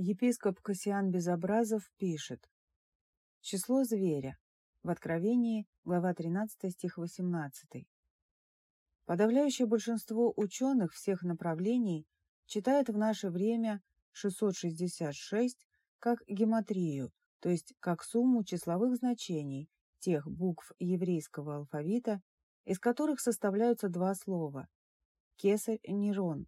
Епископ Кассиан Безобразов пишет. Число зверя. В Откровении, глава 13, стих 18. Подавляющее большинство ученых всех направлений читает в наше время 666 как гематрию, то есть как сумму числовых значений тех букв еврейского алфавита, из которых составляются два слова – кесарь-нейрон.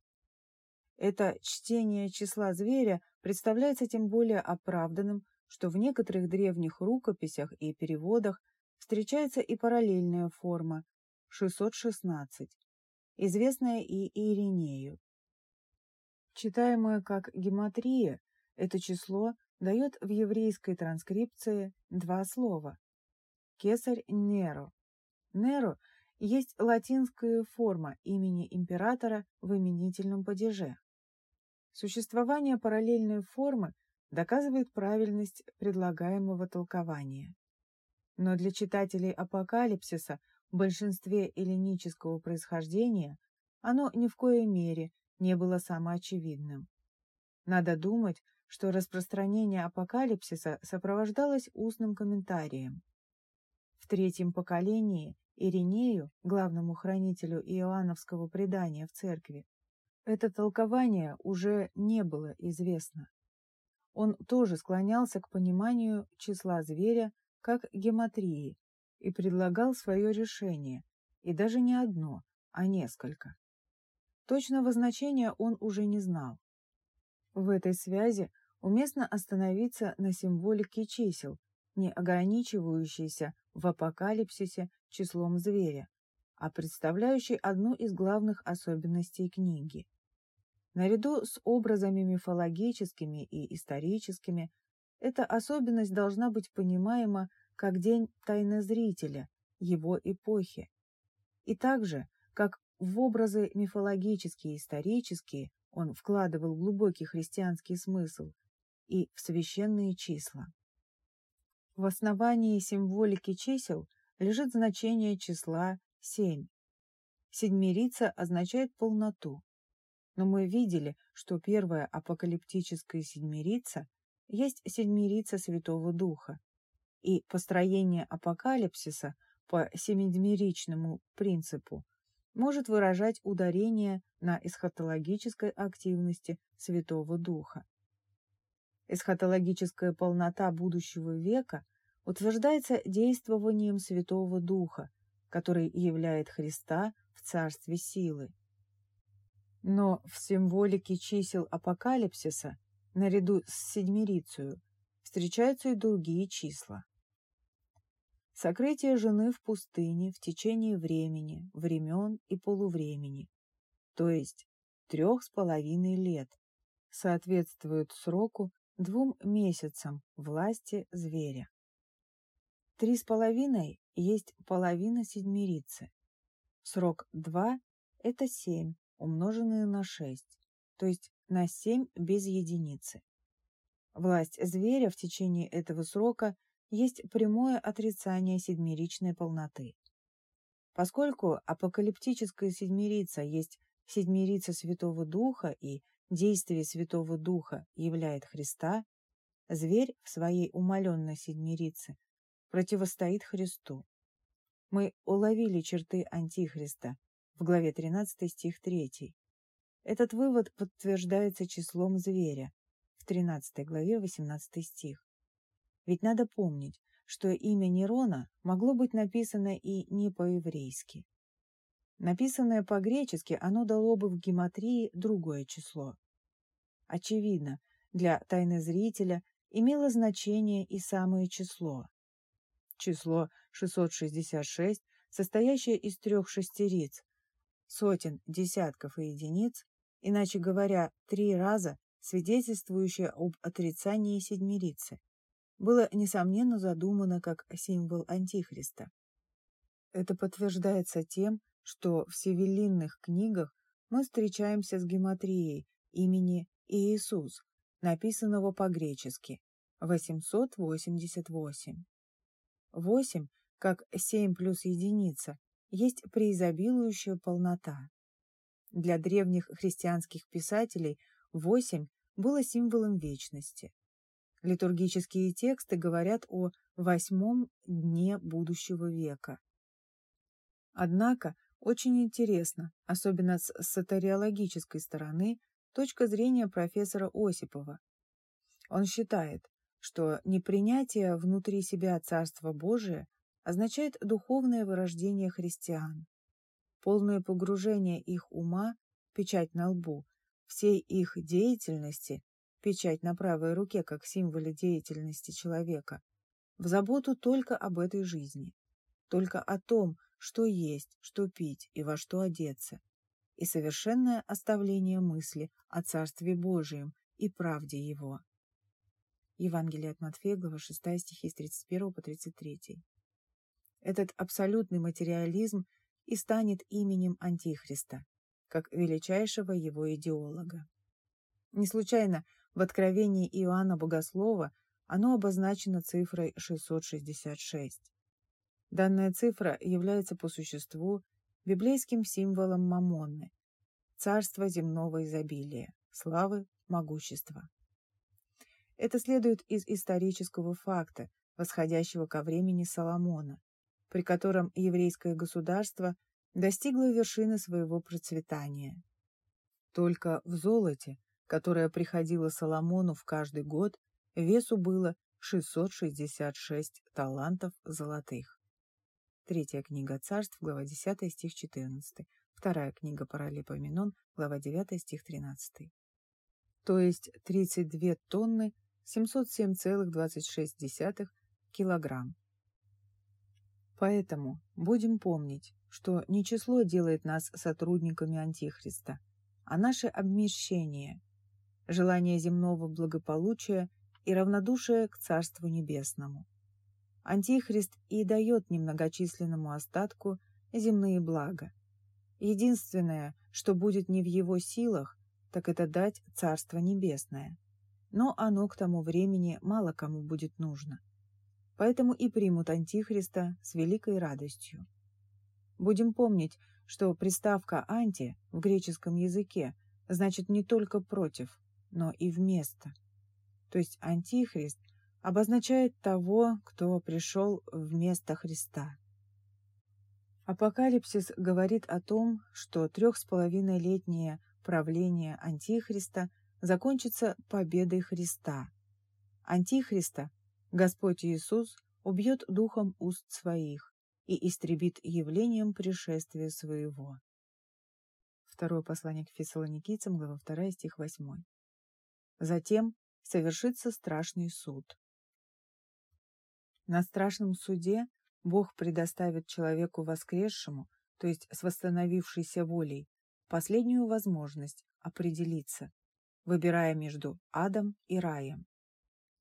Это чтение числа зверя представляется тем более оправданным, что в некоторых древних рукописях и переводах встречается и параллельная форма 616, известная и Иринею. Читаемое как гематрия, это число дает в еврейской транскрипции два слова. Кесарь Неро. Неро есть латинская форма имени императора в именительном падеже. Существование параллельной формы доказывает правильность предлагаемого толкования. Но для читателей апокалипсиса в большинстве эллинического происхождения оно ни в коей мере не было самоочевидным. Надо думать, что распространение апокалипсиса сопровождалось устным комментарием. В третьем поколении Иринею, главному хранителю иоанновского предания в церкви, это толкование уже не было известно. Он тоже склонялся к пониманию числа зверя как гематрии и предлагал свое решение, и даже не одно, а несколько. Точного значения он уже не знал. В этой связи уместно остановиться на символике чисел, не ограничивающейся в апокалипсисе числом зверя, а представляющей одну из главных особенностей книги. Наряду с образами мифологическими и историческими, эта особенность должна быть понимаема как день тайнозрителя, его эпохи. И также, как в образы мифологические и исторические он вкладывал глубокий христианский смысл и в священные числа. В основании символики чисел лежит значение числа 7. Седмирица означает полноту, но мы видели, что первая апокалиптическая седмирица есть седмирица Святого Духа, и построение апокалипсиса по семидмеричному принципу может выражать ударение на эсхатологической активности Святого Духа. Эсхатологическая полнота будущего века утверждается действованием Святого Духа, который являет Христа в царстве силы. Но в символике чисел апокалипсиса, наряду с седьмирицей, встречаются и другие числа. Сокрытие жены в пустыне в течение времени, времен и полувремени, то есть трех с половиной лет, соответствует сроку двум месяцам власти зверя. Три с половиной есть половина седьмирицы. Срок два – это семь, умноженные на 6, то есть на 7 без единицы. Власть зверя в течение этого срока есть прямое отрицание седмеричной полноты. Поскольку апокалиптическая седмирица есть седмирица Святого Духа и действие Святого Духа являет Христа, зверь в своей умаленной седмирице противостоит Христу. Мы уловили черты Антихриста, в главе 13 стих 3. Этот вывод подтверждается числом зверя в 13 главе 18 стих. Ведь надо помнить, что имя Нерона могло быть написано и не по-еврейски. Написанное по-гречески, оно дало бы в гематрии другое число. Очевидно, для тайнозрителя имело значение и самое число. Число 666, состоящее из трех шестериц, сотен, десятков и единиц, иначе говоря, три раза, свидетельствующее об отрицании седмирицы, было, несомненно, задумано как символ Антихриста. Это подтверждается тем, что в севелинных книгах мы встречаемся с гематрией имени Иисус, написанного по-гречески 888. 8, как 7 плюс единица, есть преизобилующая полнота. Для древних христианских писателей восемь было символом вечности. Литургические тексты говорят о восьмом дне будущего века. Однако очень интересно, особенно с сатариологической стороны, точка зрения профессора Осипова. Он считает, что непринятие внутри себя Царства Божия означает духовное вырождение христиан, полное погружение их ума, печать на лбу, всей их деятельности, печать на правой руке как символе деятельности человека, в заботу только об этой жизни, только о том, что есть, что пить и во что одеться, и совершенное оставление мысли о Царстве Божием и правде Его. Евангелие от Матфея, глава 6, стихи с 31 по 33. Этот абсолютный материализм и станет именем Антихриста, как величайшего его идеолога. Не случайно в Откровении Иоанна Богослова оно обозначено цифрой 666. Данная цифра является по существу библейским символом Мамонны, царства земного изобилия, славы, могущества. Это следует из исторического факта, восходящего ко времени Соломона, при котором еврейское государство достигло вершины своего процветания. Только в золоте, которое приходило Соломону в каждый год, весу было 666 талантов золотых. Третья книга царств, глава 10, стих 14. Вторая книга Паралипоменон, глава 9, стих 13. То есть 32 тонны 707,26 килограмм. Поэтому будем помнить, что не число делает нас сотрудниками Антихриста, а наше обмещение, желание земного благополучия и равнодушие к Царству Небесному. Антихрист и дает немногочисленному остатку земные блага. Единственное, что будет не в его силах, так это дать Царство Небесное. Но оно к тому времени мало кому будет нужно поэтому и примут Антихриста с великой радостью. Будем помнить, что приставка «анти» в греческом языке значит не только «против», но и «вместо». То есть Антихрист обозначает того, кто пришел вместо Христа. Апокалипсис говорит о том, что трех с половиной летнее правление Антихриста закончится победой Христа. Антихриста Господь Иисус убьет духом уст своих и истребит явлением пришествия своего. Второе послание к фессалоникийцам, глава 2, стих 8. Затем совершится страшный суд. На страшном суде Бог предоставит человеку воскресшему, то есть с восстановившейся волей, последнюю возможность определиться, выбирая между адом и раем.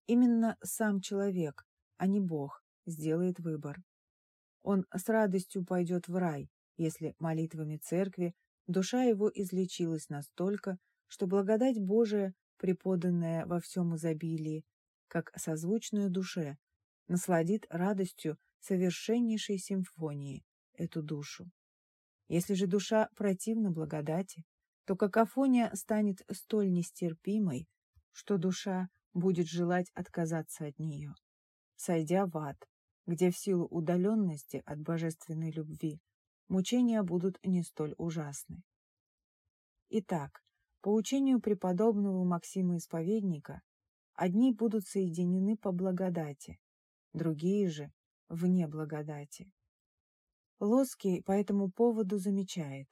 Именно сам человек, а не Бог, сделает выбор. Он с радостью пойдет в рай, если молитвами церкви душа его излечилась настолько, что благодать Божия, преподанная во всем изобилии, как созвучную душе, насладит радостью совершеннейшей симфонии эту душу. Если же душа противна благодати, то какофония станет столь нестерпимой, что душа будет желать отказаться от нее, сойдя в ад, где в силу удаленности от божественной любви мучения будут не столь ужасны. Итак, по учению преподобного Максима Исповедника, одни будут соединены по благодати, другие же – вне благодати. Лоский по этому поводу замечает,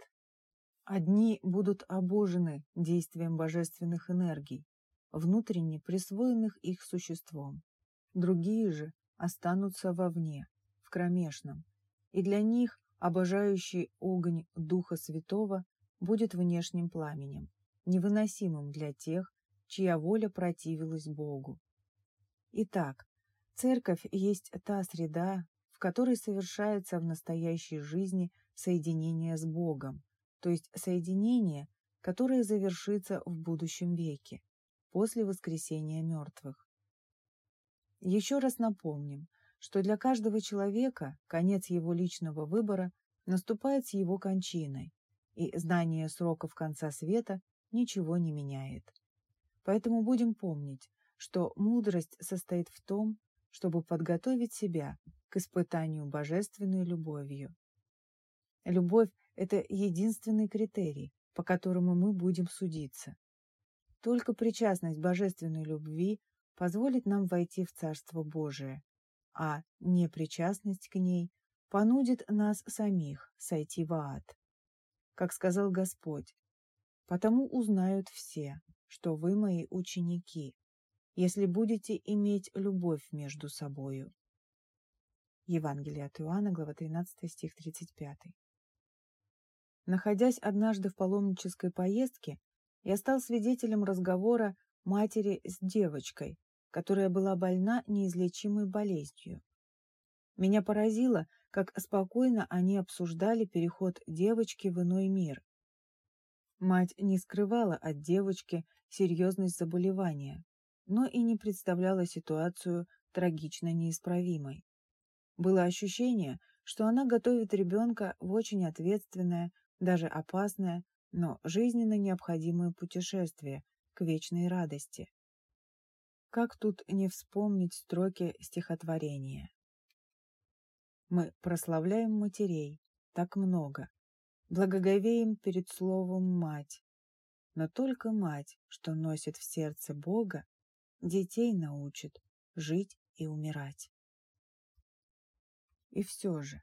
одни будут обожены действием божественных энергий, внутренне присвоенных их существом. Другие же останутся вовне, в кромешном, и для них обожающий огонь Духа Святого будет внешним пламенем, невыносимым для тех, чья воля противилась Богу. Итак, церковь есть та среда, в которой совершается в настоящей жизни соединение с Богом, то есть соединение, которое завершится в будущем веке после воскресения мертвых. Еще раз напомним, что для каждого человека конец его личного выбора наступает с его кончиной, и знание сроков конца света ничего не меняет. Поэтому будем помнить, что мудрость состоит в том, чтобы подготовить себя к испытанию божественной любовью. Любовь – это единственный критерий, по которому мы будем судиться. Только причастность божественной любви позволит нам войти в Царство Божие, а непричастность к ней понудит нас самих сойти в ад. Как сказал Господь, «Потому узнают все, что вы мои ученики, если будете иметь любовь между собою». Евангелие от Иоанна, глава 13, стих 35. Находясь однажды в паломнической поездке, я стал свидетелем разговора матери с девочкой, которая была больна неизлечимой болезнью. Меня поразило, как спокойно они обсуждали переход девочки в иной мир. Мать не скрывала от девочки серьезность заболевания, но и не представляла ситуацию трагично неисправимой. Было ощущение, что она готовит ребенка в очень ответственное, даже опасное, но жизненно необходимое путешествие к вечной радости. Как тут не вспомнить строки стихотворения? Мы прославляем матерей, так много, благоговеем перед словом «мать». Но только мать, что носит в сердце Бога, детей научит жить и умирать. И все же,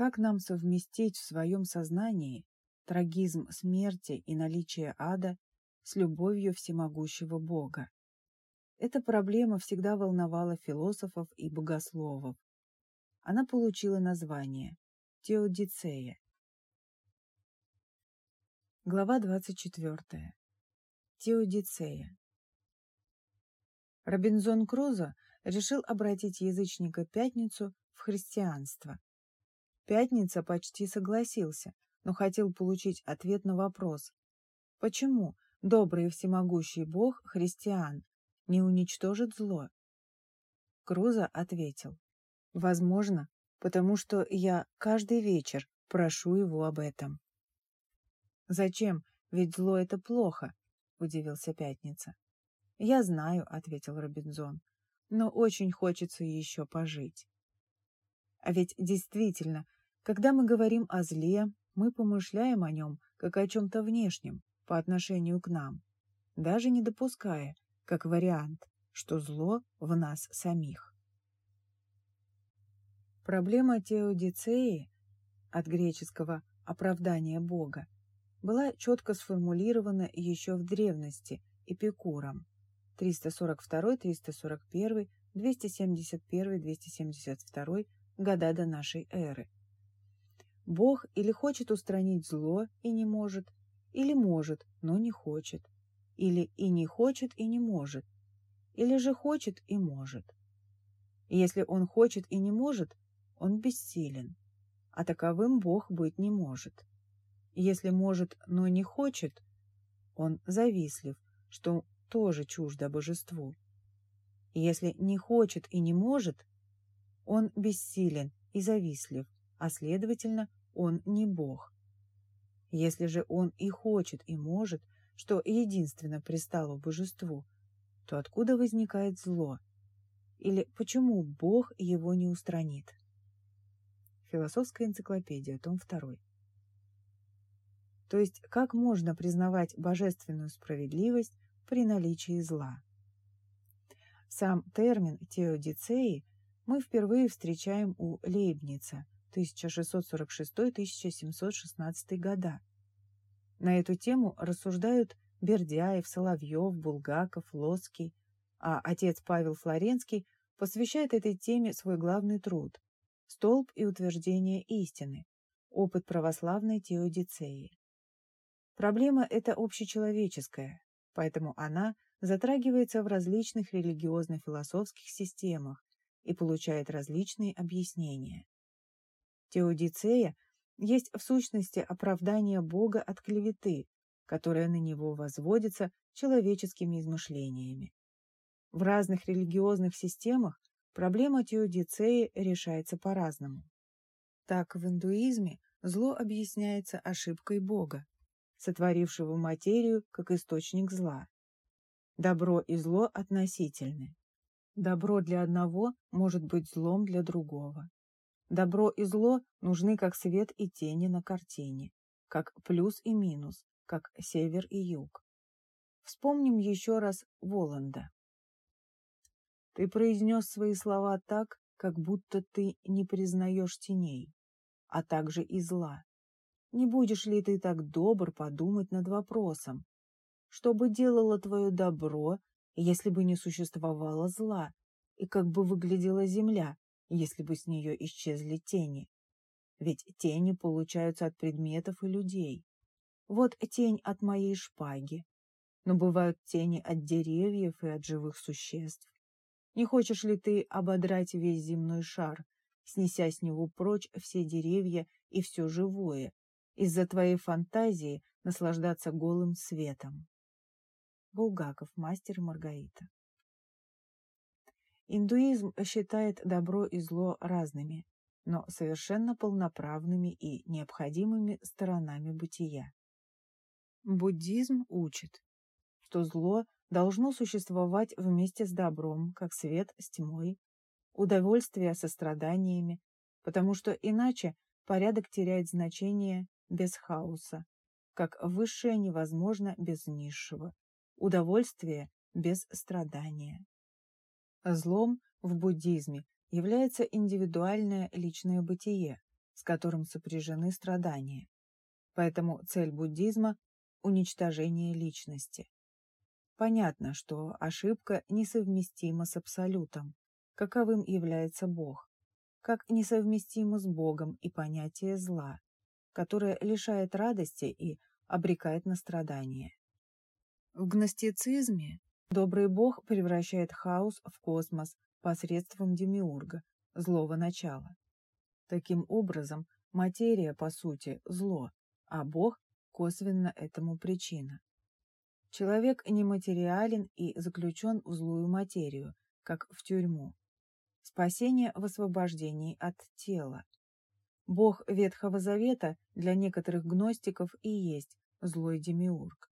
как нам совместить в своем сознании трагизм смерти и наличие ада с любовью всемогущего Бога? Эта проблема всегда волновала философов и богословов, она получила название Теодицея. Глава 24. Теодицея. Робинзон Крузо решил обратить язычника Пятницу в христианство. Пятница почти согласился, но хотел получить ответ на вопрос, почему добрый и всемогущий Бог христиан не уничтожит зло? Крузо ответил, Возможно, потому что я каждый вечер прошу его об этом. «Зачем? Ведь зло — это плохо», — удивился Пятница. «Я знаю», — ответил Робинзон, — «но очень хочется еще пожить». А ведь действительно, когда мы говорим о зле, мы помышляем о нем как о чем-то внешнем по отношению к нам, даже не допуская, как вариант, что зло в нас самих. Проблема теодицеи, от греческого «оправдание Бога», была четко сформулирована еще в древности Эпикуром 342, 341, 271, 272 года до нашей эры. Бог или хочет устранить зло и не может, или может, но не хочет, или и не хочет и не может, или же хочет и может. И если он хочет и не может, он бессилен, а таковым Бог быть не может. Если может, но не хочет, он завистлив, что тоже чуждо божеству. Если не хочет и не может, он бессилен и завистлив, а следовательно, он не Бог. Если же он и хочет, и может, что единственно пристало божеству, то откуда возникает зло? Или почему Бог его не устранит? Философская энциклопедия, том 2. То есть, как можно признавать божественную справедливость при наличии зла? Сам термин теодицеи мы впервые встречаем у Лейбница 1646-1716 года. На эту тему рассуждают Бердяев, Соловьев, Булгаков, Лоцкий, а отец Павел Флоренский посвящает этой теме свой главный труд Столб и утверждение истины. Опыт православной теодицеи. Проблема эта общечеловеческая, поэтому она затрагивается в различных религиозно-философских системах и получает различные объяснения. Теодицея есть в сущности оправдание Бога от клеветы, которая на него возводится человеческими измышлениями. В разных религиозных системах Проблема теодицеи решается по-разному. Так в индуизме зло объясняется ошибкой Бога, сотворившего материю как источник зла. Добро и зло относительны. Добро для одного может быть злом для другого. Добро и зло нужны как свет и тени на картине, как плюс и минус, как север и юг. Вспомним еще раз Воланда. Ты произнес свои слова так, как будто ты не признаешь теней, а также и зла. Не будешь ли ты так добр подумать над вопросом, что бы делало твое добро, если бы не существовало зла, и как бы выглядела земля, если бы с нее исчезли тени? Ведь тени получаются от предметов и людей. Вот тень от моей шпаги, но бывают тени от деревьев и от живых существ. Не хочешь ли ты ободрать весь земной шар, снеся с него прочь все деревья и все живое, из-за твоей фантазии наслаждаться голым светом? Булгаков, мастер Маргарита. Индуизм считает добро и зло разными, но совершенно полноправными и необходимыми сторонами бытия. Буддизм учит, что зло должно существовать вместе с добром, как свет с тьмой, удовольствие со страданиями, потому что иначе порядок теряет значение без хаоса, как высшее невозможно без низшего, удовольствие без страдания. Злом в буддизме является индивидуальное личное бытие, с которым сопряжены страдания. Поэтому цель буддизма – уничтожение личности. Понятно, что ошибка несовместима с абсолютом, каковым является Бог, как несовместимо с Богом и понятие зла, которое лишает радости и обрекает на страдания. В гностицизме добрый Бог превращает хаос в космос посредством демиурга, злого начала. Таким образом, материя, по сути, зло, а Бог косвенно этому причина. Человек нематериален и заключен в злую материю, как в тюрьму. Спасение в освобождении от тела. Бог Ветхого Завета для некоторых гностиков и есть злой демиург.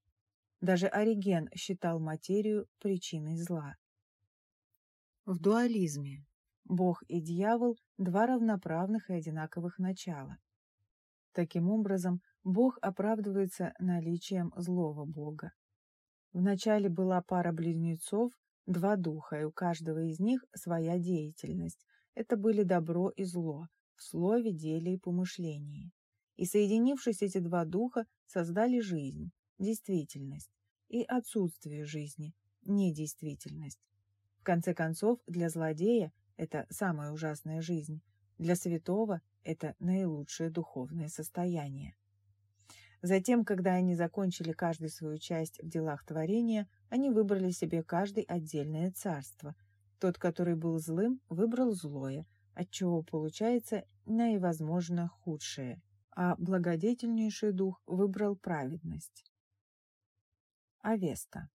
Даже Ориген считал материю причиной зла. В дуализме Бог и дьявол – два равноправных и одинаковых начала. Таким образом, Бог оправдывается наличием злого Бога. Вначале была пара близнецов, два духа, и у каждого из них своя деятельность. Это были добро и зло в слове, деле и помышлении. И соединившись эти два духа, создали жизнь, действительность, и отсутствие жизни, недействительность. В конце концов, для злодея это самая ужасная жизнь, для святого это наилучшее духовное состояние. Затем, когда они закончили каждый свою часть в делах творения, они выбрали себе каждый отдельное царство. Тот, который был злым, выбрал злое, отчего получается наивозможно худшее, а благодетельнейший дух выбрал праведность. Авеста.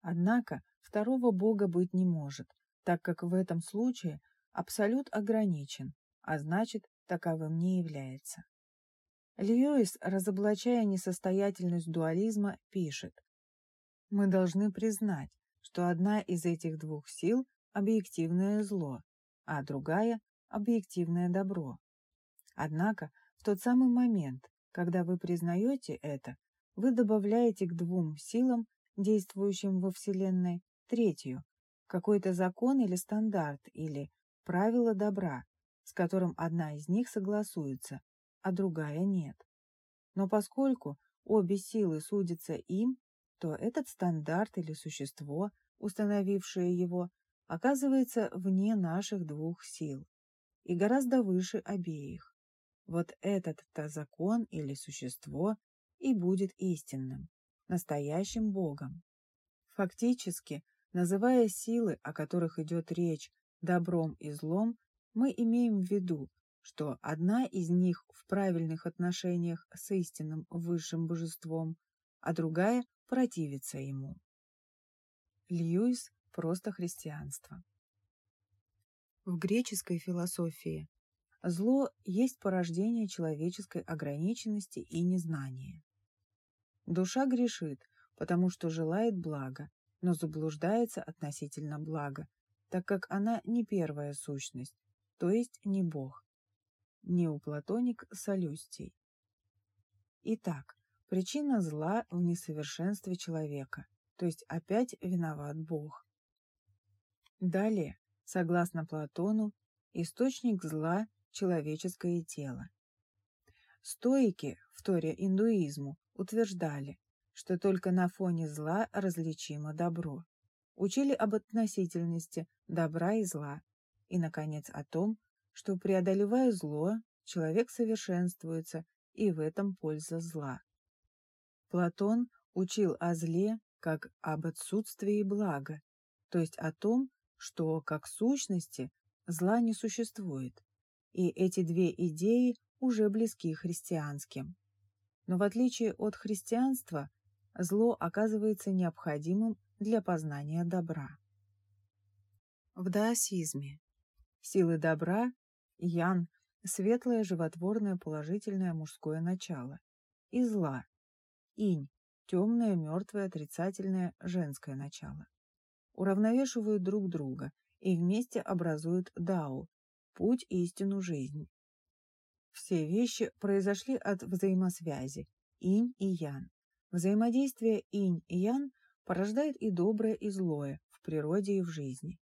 Однако второго бога быть не может, так как в этом случае абсолют ограничен, а значит, таковым не является. Льюис, разоблачая несостоятельность дуализма, пишет «Мы должны признать, что одна из этих двух сил – объективное зло, а другая – объективное добро. Однако в тот самый момент, когда вы признаете это, вы добавляете к двум силам, действующим во Вселенной, третью, какой-то закон или стандарт, или правило добра, с которым одна из них согласуется, а другая нет. Но поскольку обе силы судятся им, то этот стандарт или существо, установившее его, оказывается вне наших двух сил и гораздо выше обеих. Вот этот-то закон или существо и будет истинным, настоящим Богом. Фактически, называя силы, о которых идет речь, добром и злом, мы имеем в виду что одна из них в правильных отношениях с истинным высшим божеством, а другая противится ему. Льюис «Просто христианство». В греческой философии зло есть порождение человеческой ограниченности и незнания. Душа грешит, потому что желает блага, но заблуждается относительно блага, так как она не первая сущность, то есть не Бог. Неоплатоник Солюстий. Итак, причина зла в несовершенстве человека, то есть опять виноват Бог. Далее, согласно Платону, источник зла – человеческое тело. Стоики, в Торе индуизму, утверждали, что только на фоне зла различимо добро. Учили об относительности добра и зла, и, наконец, о том, что, преодолевая зло, человек совершенствуется, и в этом польза зла. Платон учил о зле как об отсутствии блага, то есть о том, что, как сущности, зла не существует, и эти две идеи уже близки христианским. Но в отличие от христианства, зло оказывается необходимым для познания добра. В даосизме силы добра – ян, светлое, животворное, положительное мужское начало, и зла – инь, темное, мертвое, отрицательное женское начало. Уравновешивают друг друга и вместе образуют дао – путь, истину, жизнь. Все вещи произошли от взаимосвязи инь и ян. Взаимодействие инь и ян порождает и доброе, и злое в природе и в жизни.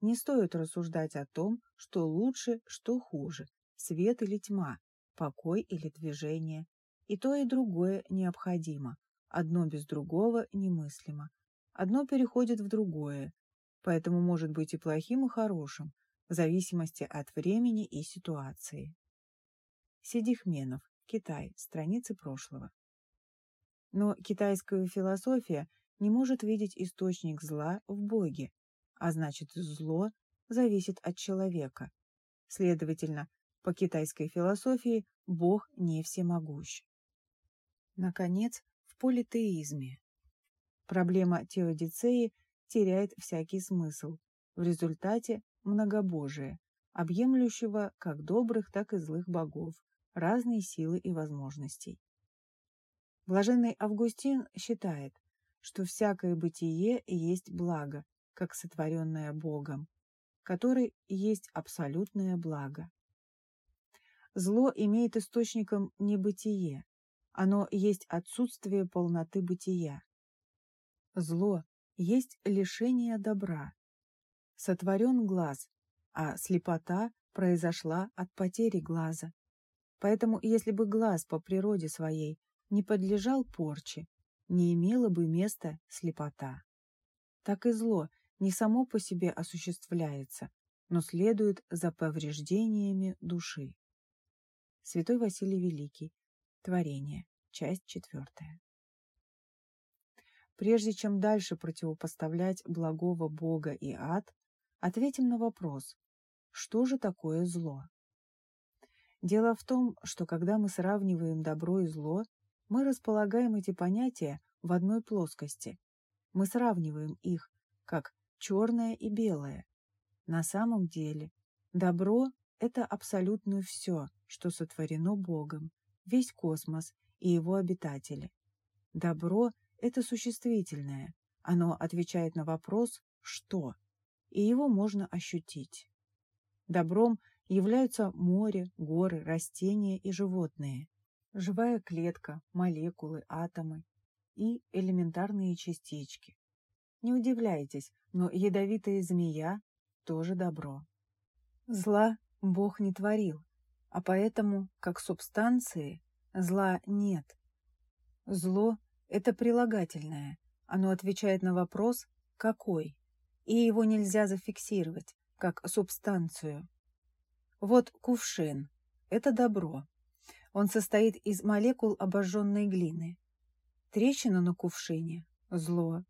Не стоит рассуждать о том, что лучше, что хуже, свет или тьма, покой или движение. И то, и другое необходимо. Одно без другого немыслимо. Одно переходит в другое, поэтому может быть и плохим, и хорошим, в зависимости от времени и ситуации. Сидихменов, Китай, страницы прошлого. Но китайская философия не может видеть источник зла в Боге, а значит зло зависит от человека. Следовательно, по китайской философии Бог не всемогущ. Наконец, в политеизме. Проблема теодицеи теряет всякий смысл. В результате многобожие, объемлющего как добрых, так и злых богов, разные силы и возможностей. Блаженный Августин считает, что всякое бытие есть благо, как сотворенное Богом, который есть абсолютное благо. Зло имеет источником небытие, оно есть отсутствие полноты бытия. Зло есть лишение добра. Сотворен глаз, а слепота произошла от потери глаза. Поэтому, если бы глаз по природе своей не подлежал порче, не имела бы места слепота. Так и зло не само по себе осуществляется, но следует за повреждениями души. Святой Василий Великий. Творение. Часть четвертая. Прежде чем дальше противопоставлять благого Бога и ад, ответим на вопрос, что же такое зло? Дело в том, что когда мы сравниваем добро и зло, мы располагаем эти понятия в одной плоскости. Мы сравниваем их, как черное и белое. На самом деле, добро — это абсолютно все, что сотворено Богом, весь космос и его обитатели. Добро — это существительное, оно отвечает на вопрос «что?», и его можно ощутить. Добром являются море, горы, растения и животные живая клетка, молекулы, атомы и элементарные частички. Не удивляйтесь, но ядовитая змея тоже добро. Зла Бог не творил, а поэтому, как субстанции, зла нет. Зло — это прилагательное, оно отвечает на вопрос «какой?», и его нельзя зафиксировать, как субстанцию. Вот кувшин — это добро, он состоит из молекул обожженной глины. Трещина на кувшине – зло.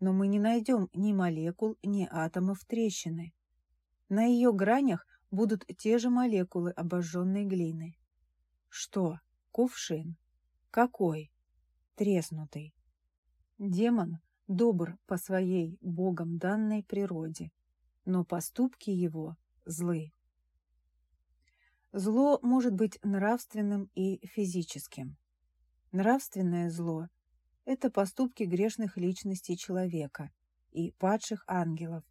Но мы не найдем ни молекул, ни атомов трещины. На ее гранях будут те же молекулы обожженной глины. Что? Кувшин. Какой? Треснутый. Демон добр по своей Богом данной природе, но поступки его злы. Зло может быть нравственным и физическим. Нравственное зло – это поступки грешных личностей человека и падших ангелов,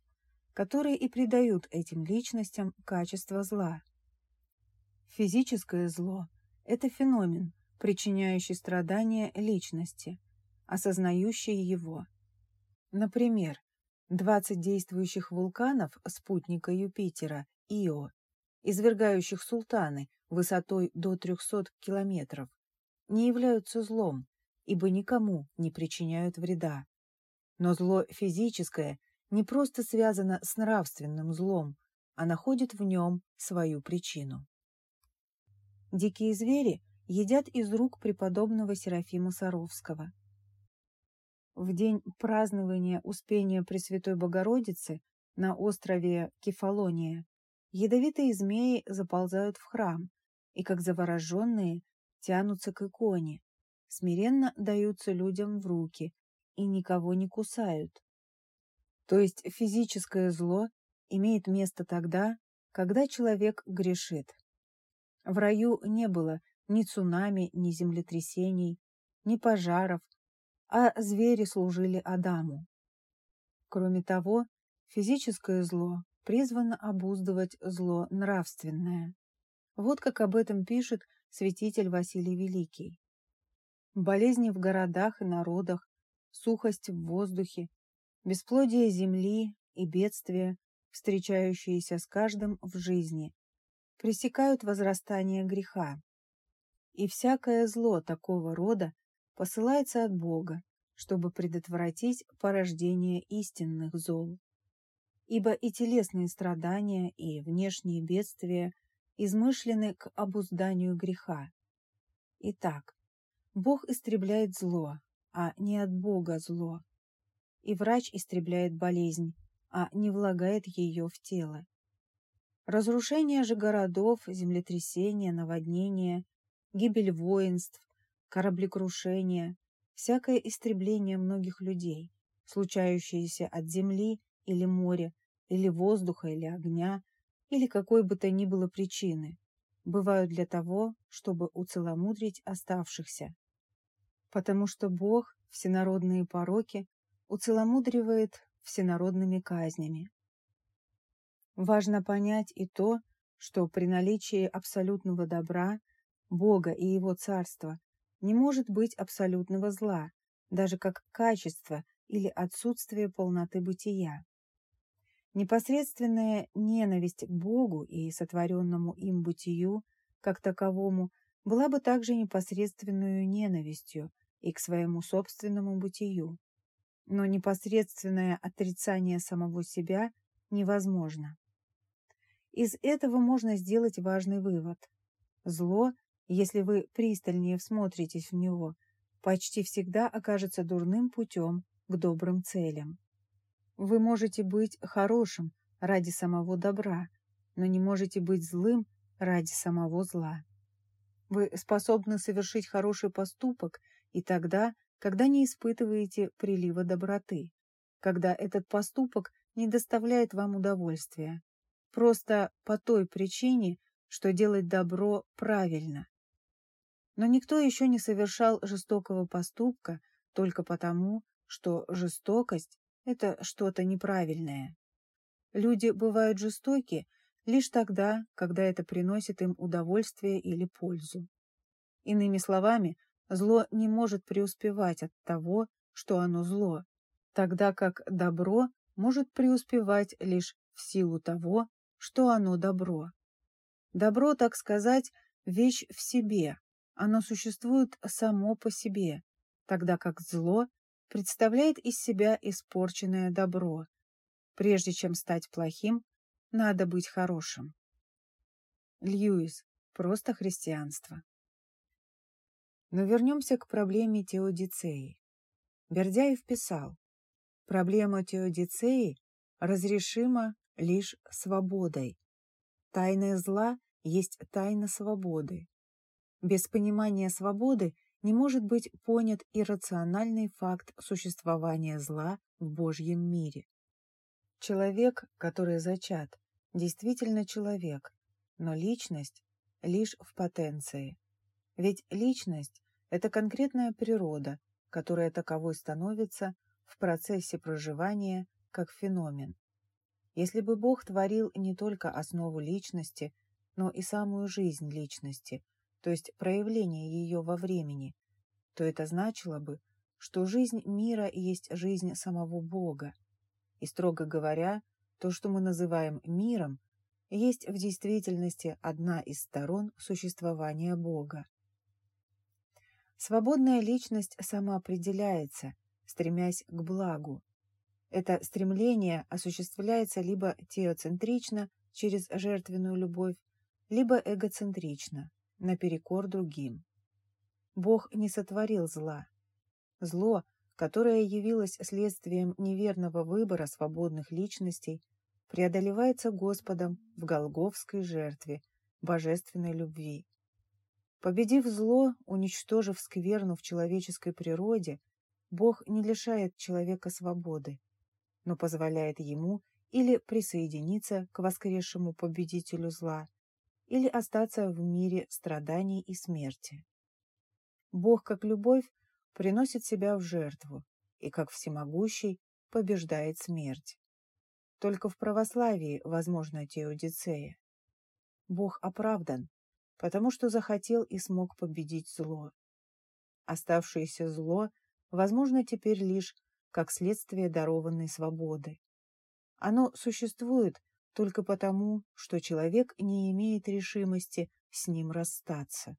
которые и придают этим личностям качество зла. Физическое зло – это феномен, причиняющий страдания личности, осознающей его. Например, 20 действующих вулканов спутника Юпитера, Ио, извергающих султаны высотой до 300 километров, не являются злом, ибо никому не причиняют вреда. Но зло физическое не просто связано с нравственным злом, а находит в нем свою причину. Дикие звери едят из рук преподобного Серафима Саровского. В день празднования Успения Пресвятой Богородицы на острове Кефалония ядовитые змеи заползают в храм и, как завороженные, тянутся к иконе, смиренно даются людям в руки и никого не кусают. То есть физическое зло имеет место тогда, когда человек грешит. В раю не было ни цунами, ни землетрясений, ни пожаров, а звери служили Адаму. Кроме того, физическое зло призвано обуздывать зло нравственное. Вот как об этом пишет святитель Василий Великий болезни в городах и народах, сухость в воздухе, бесплодие земли и бедствия, встречающиеся с каждым в жизни, пресекают возрастание греха. И всякое зло такого рода посылается от Бога, чтобы предотвратить порождение истинных зол. Ибо и телесные страдания, и внешние бедствия измышлены к обузданию греха. Итак, Бог истребляет зло, а не от Бога зло. И врач истребляет болезнь, а не влагает ее в тело. Разрушение же городов, землетрясения, наводнения, гибель воинств, кораблекрушение, всякое истребление многих людей, случающееся от земли или моря, или воздуха, или огня, или какой бы то ни было причины, бывают для того, чтобы уцеломудрить оставшихся потому что Бог всенародные пороки уцеломудривает всенародными казнями. Важно понять и то, что при наличии абсолютного добра, Бога и Его Царства не может быть абсолютного зла, даже как качество или отсутствие полноты бытия. Непосредственная ненависть к Богу и сотворенному им бытию, как таковому, была бы также непосредственную ненавистью и к своему собственному бытию. Но непосредственное отрицание самого себя невозможно. Из этого можно сделать важный вывод. Зло, если вы пристальнее всмотритесь в него, почти всегда окажется дурным путем к добрым целям. Вы можете быть хорошим ради самого добра, но не можете быть злым ради самого зла. Вы способны совершить хороший поступок и тогда, когда не испытываете прилива доброты, когда этот поступок не доставляет вам удовольствия, просто по той причине, что делать добро правильно. Но никто еще не совершал жестокого поступка только потому, что жестокость – это что-то неправильное. Люди бывают жестоки лишь тогда, когда это приносит им удовольствие или пользу. Иными словами, Зло не может преуспевать от того, что оно зло, тогда как добро может преуспевать лишь в силу того, что оно добро. Добро, так сказать, вещь в себе, оно существует само по себе, тогда как зло представляет из себя испорченное добро. Прежде чем стать плохим, надо быть хорошим. Льюис. Просто христианство. Но вернемся к проблеме теодицеи. Бердяев писал, проблема теодицеи разрешима лишь свободой. Тайна зла есть тайна свободы. Без понимания свободы не может быть понят иррациональный факт существования зла в Божьем мире. Человек, который зачат, действительно человек, но личность лишь в потенции. Ведь личность – это конкретная природа, которая таковой становится в процессе проживания как феномен. Если бы Бог творил не только основу личности, но и самую жизнь личности, то есть проявление ее во времени, то это значило бы, что жизнь мира есть жизнь самого Бога. И, строго говоря, то, что мы называем миром, есть в действительности одна из сторон существования Бога. Свободная личность самоопределяется, стремясь к благу. Это стремление осуществляется либо теоцентрично, через жертвенную любовь, либо эгоцентрично, наперекор другим. Бог не сотворил зла. Зло, которое явилось следствием неверного выбора свободных личностей, преодолевается Господом в Голговской жертве божественной любви. Победив зло, уничтожив скверну в человеческой природе, Бог не лишает человека свободы, но позволяет ему или присоединиться к воскресшему победителю зла, или остаться в мире страданий и смерти. Бог, как любовь, приносит себя в жертву и, как всемогущий, побеждает смерть. Только в православии возможна теодицея. Бог оправдан, потому что захотел и смог победить зло. Оставшееся зло возможно теперь лишь как следствие дарованной свободы. Оно существует только потому, что человек не имеет решимости с ним расстаться.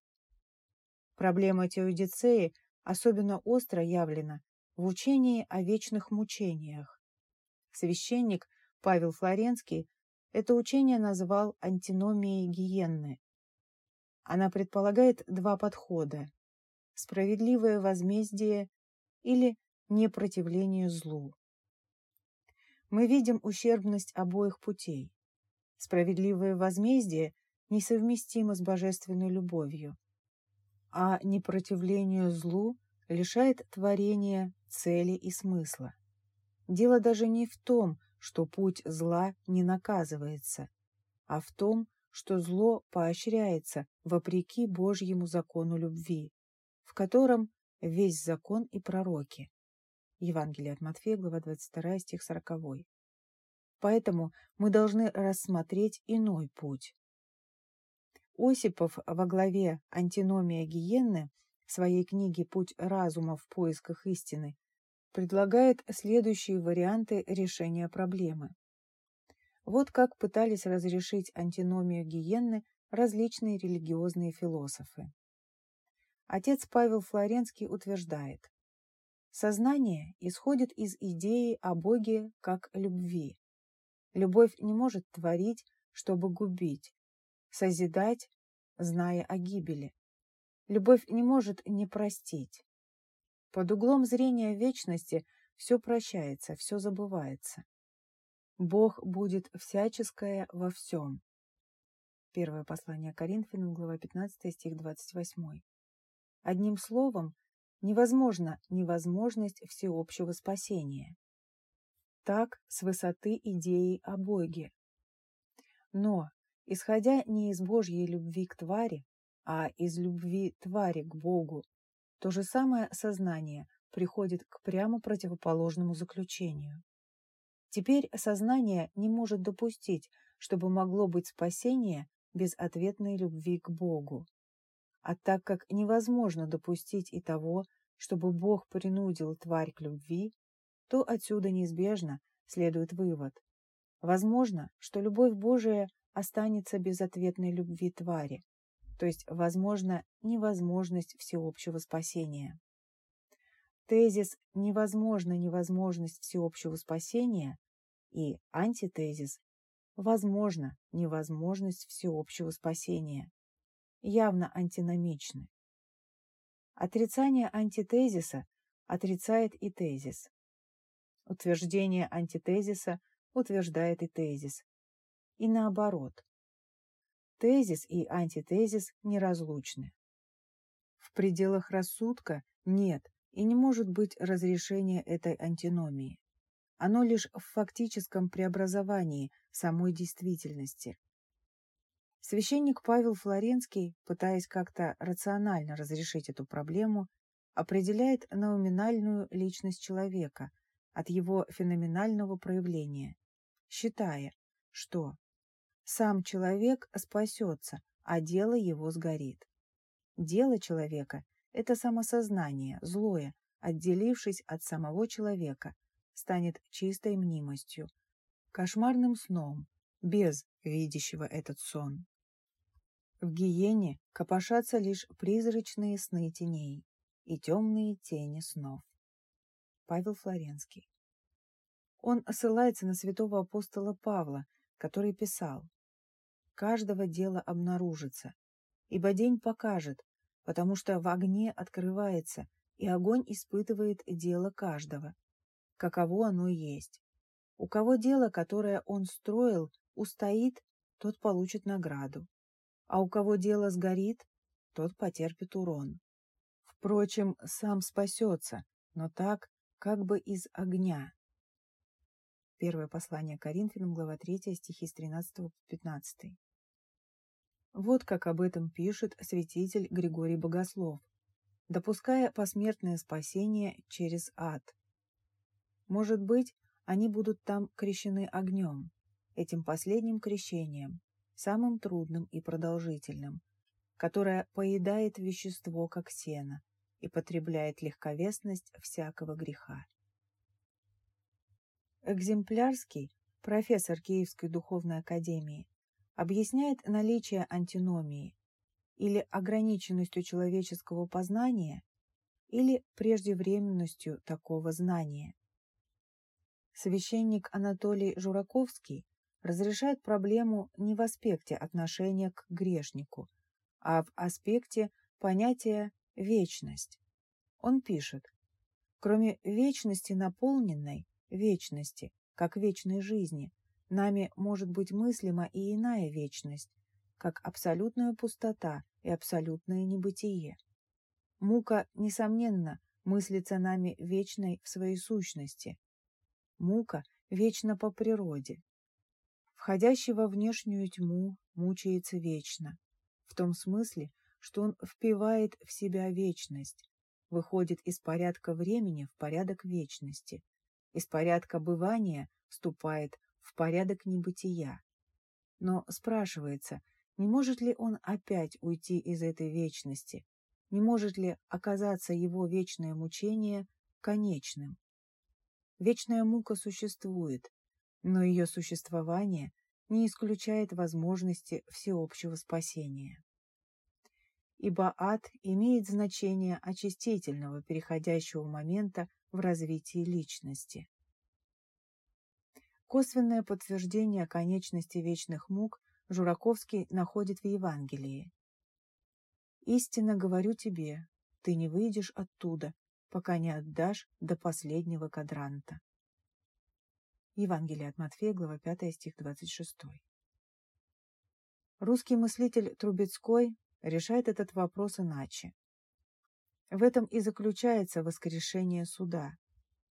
Проблема теодицеи особенно остро явлена в учении о вечных мучениях. Священник Павел Флоренский это учение назвал антиномией гиенны. Она предполагает два подхода – справедливое возмездие или непротивление злу. Мы видим ущербность обоих путей. Справедливое возмездие несовместимо с божественной любовью, а непротивление злу лишает творения цели и смысла. Дело даже не в том, что путь зла не наказывается, а в том, что зло поощряется вопреки Божьему закону любви, в котором весь закон и пророки. Евангелие от Матфея, глава 22, стих 40. Поэтому мы должны рассмотреть иной путь. Осипов во главе «Антиномия Гиенны» своей книги «Путь разума в поисках истины» предлагает следующие варианты решения проблемы. Вот как пытались разрешить антиномию гиенны различные религиозные философы. Отец Павел Флоренский утверждает, сознание исходит из идеи о Боге как любви. Любовь не может творить, чтобы губить, созидать, зная о гибели. Любовь не может не простить. Под углом зрения вечности все прощается, все забывается. Бог будет всяческое во всем. Первое послание Коринфянам, глава 15, стих 28. Одним словом, невозможно невозможность всеобщего спасения. Так с высоты идеи о Боге. Но, исходя не из Божьей любви к твари, а из любви твари к Богу то же самое сознание приходит к прямо противоположному заключению. Теперь сознание не может допустить, чтобы могло быть спасение без ответной любви к Богу. А так как невозможно допустить и того, чтобы Бог принудил тварь к любви, то отсюда неизбежно следует вывод. Возможно, что любовь Божия останется без ответной любви твари, то есть, возможно, невозможность всеобщего спасения. Тезис «невозможно невозможность всеобщего спасения» и антитезис «возможно невозможность всеобщего спасения» явно антиномичны. Отрицание антитезиса отрицает и тезис. Утверждение антитезиса утверждает и тезис. И наоборот. Тезис и антитезис неразлучны. В пределах рассудка нет и не может быть разрешения этой антиномии. Оно лишь в фактическом преобразовании самой действительности. Священник Павел Флоренский, пытаясь как-то рационально разрешить эту проблему, определяет номинальную личность человека от его феноменального проявления, считая, что сам человек спасется, а дело его сгорит. Дело человека – это самосознание, злое, отделившись от самого человека, станет чистой мнимостью, кошмарным сном, без видящего этот сон. В гиене копошатся лишь призрачные сны теней и темные тени снов. Павел Флоренский Он ссылается на святого апостола Павла, который писал «Каждого дела обнаружится, ибо день покажет, потому что в огне открывается, и огонь испытывает дело каждого, каково оно есть. У кого дело, которое он строил, устоит, тот получит награду, а у кого дело сгорит, тот потерпит урон. Впрочем, сам спасется, но так, как бы из огня. Первое послание Коринфянам, глава 3, стихи с 13 по 15. Вот как об этом пишет святитель Григорий Богослов, допуская посмертное спасение через ад. Может быть, они будут там крещены огнем, этим последним крещением, самым трудным и продолжительным, которое поедает вещество, как сено, и потребляет легковесность всякого греха. Экземплярский, профессор Киевской духовной академии, объясняет наличие антиномии или ограниченностью человеческого познания или преждевременностью такого знания. Священник Анатолий Жураковский разрешает проблему не в аспекте отношения к грешнику, а в аспекте понятия «вечность». Он пишет, кроме вечности наполненной, вечности, как вечной жизни, нами может быть мыслима и иная вечность, как абсолютная пустота и абсолютное небытие. Мука, несомненно, мыслится нами вечной в своей сущности. Мука вечна по природе. Входящий во внешнюю тьму мучается вечно, в том смысле, что он впивает в себя вечность, выходит из порядка времени в порядок вечности, из порядка бывания вступает в порядок небытия. Но спрашивается, не может ли он опять уйти из этой вечности? Не может ли оказаться его вечное мучение конечным? Вечная мука существует, но ее существование не исключает возможности всеобщего спасения. Ибо ад имеет значение очистительного переходящего момента в развитии личности. Косвенное подтверждение конечности вечных мук Жураковский находит в Евангелии. «Истинно говорю тебе, ты не выйдешь оттуда, пока не отдашь до последнего кадранта». Евангелие от Матфея, глава 5, стих 26. Русский мыслитель Трубецкой решает этот вопрос иначе. В этом и заключается воскрешение суда.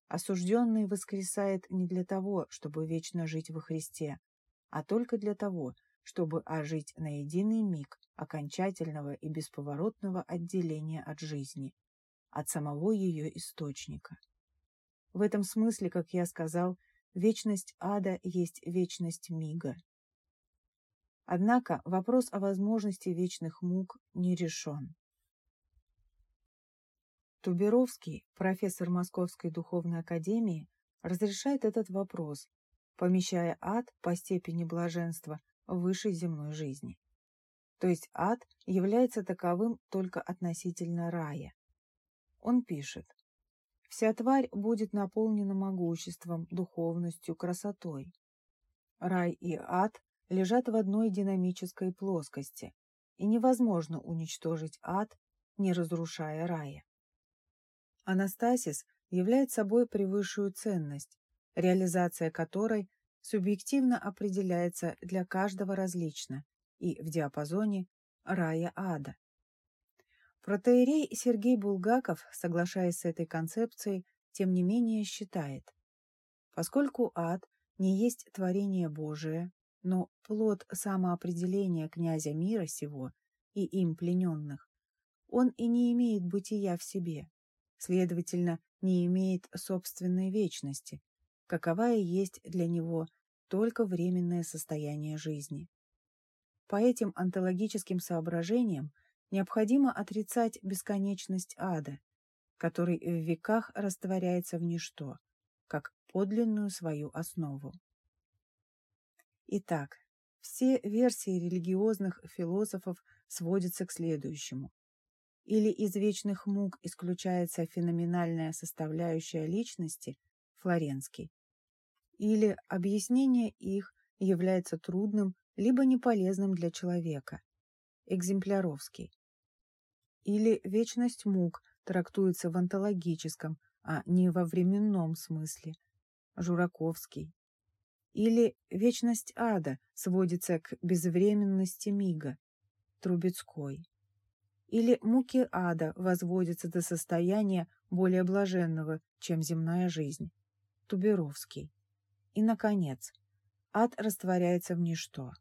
Осужденный воскресает не для того, чтобы вечно жить во Христе, а только для того, чтобы ожить на единый миг окончательного и бесповоротного отделения от жизни, от самого ее источника. В этом смысле, как я сказал, вечность ада есть вечность мига. Однако вопрос о возможности вечных мук не решен. Туберовский, профессор Московской духовной академии, разрешает этот вопрос, помещая ад по степени блаженства выше земной жизни. То есть ад является таковым только относительно рая. Он пишет, «Вся тварь будет наполнена могуществом, духовностью, красотой. Рай и ад лежат в одной динамической плоскости, и невозможно уничтожить ад, не разрушая рая. Анастасис является собой превысшую ценность, реализация которой субъективно определяется для каждого различно и в диапазоне рая-ада. Протеерей Сергей Булгаков, соглашаясь с этой концепцией, тем не менее считает, поскольку ад не есть творение Божие, но плод самоопределения князя мира сего и им плененных, он и не имеет бытия в себе, следовательно, не имеет собственной вечности, каковая есть для него только временное состояние жизни. По этим онтологическим соображениям необходимо отрицать бесконечность ада, который в веках растворяется в ничто, как подлинную свою основу. Итак, все версии религиозных философов сводятся к следующему. Или из вечных мук исключается феноменальная составляющая личности, Флоренский, или объяснение их является трудным либо неполезным для человека, Экземпляровский, или вечность мук трактуется в онтологическом, а не во временном смысле, Жураковский, или вечность ада сводится к безвременности мига, Трубецкой. Или муки ада возводятся до состояния более блаженного, чем земная жизнь, Туберовский. И, наконец, ад растворяется в ничто,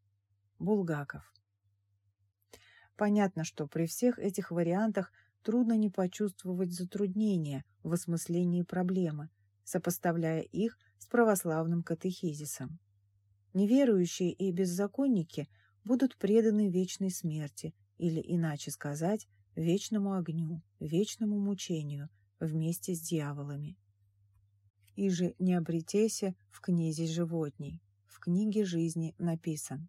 Булгаков. Понятно, что при всех этих вариантах трудно не почувствовать затруднения в осмыслении проблемы, сопоставляя их с православным катехизисом. Неверующие и беззаконники будут преданы вечной смерти, или, иначе сказать, вечному огню, вечному мучению вместе с дьяволами. И же не обретеся в книзе животней, в книге жизни написан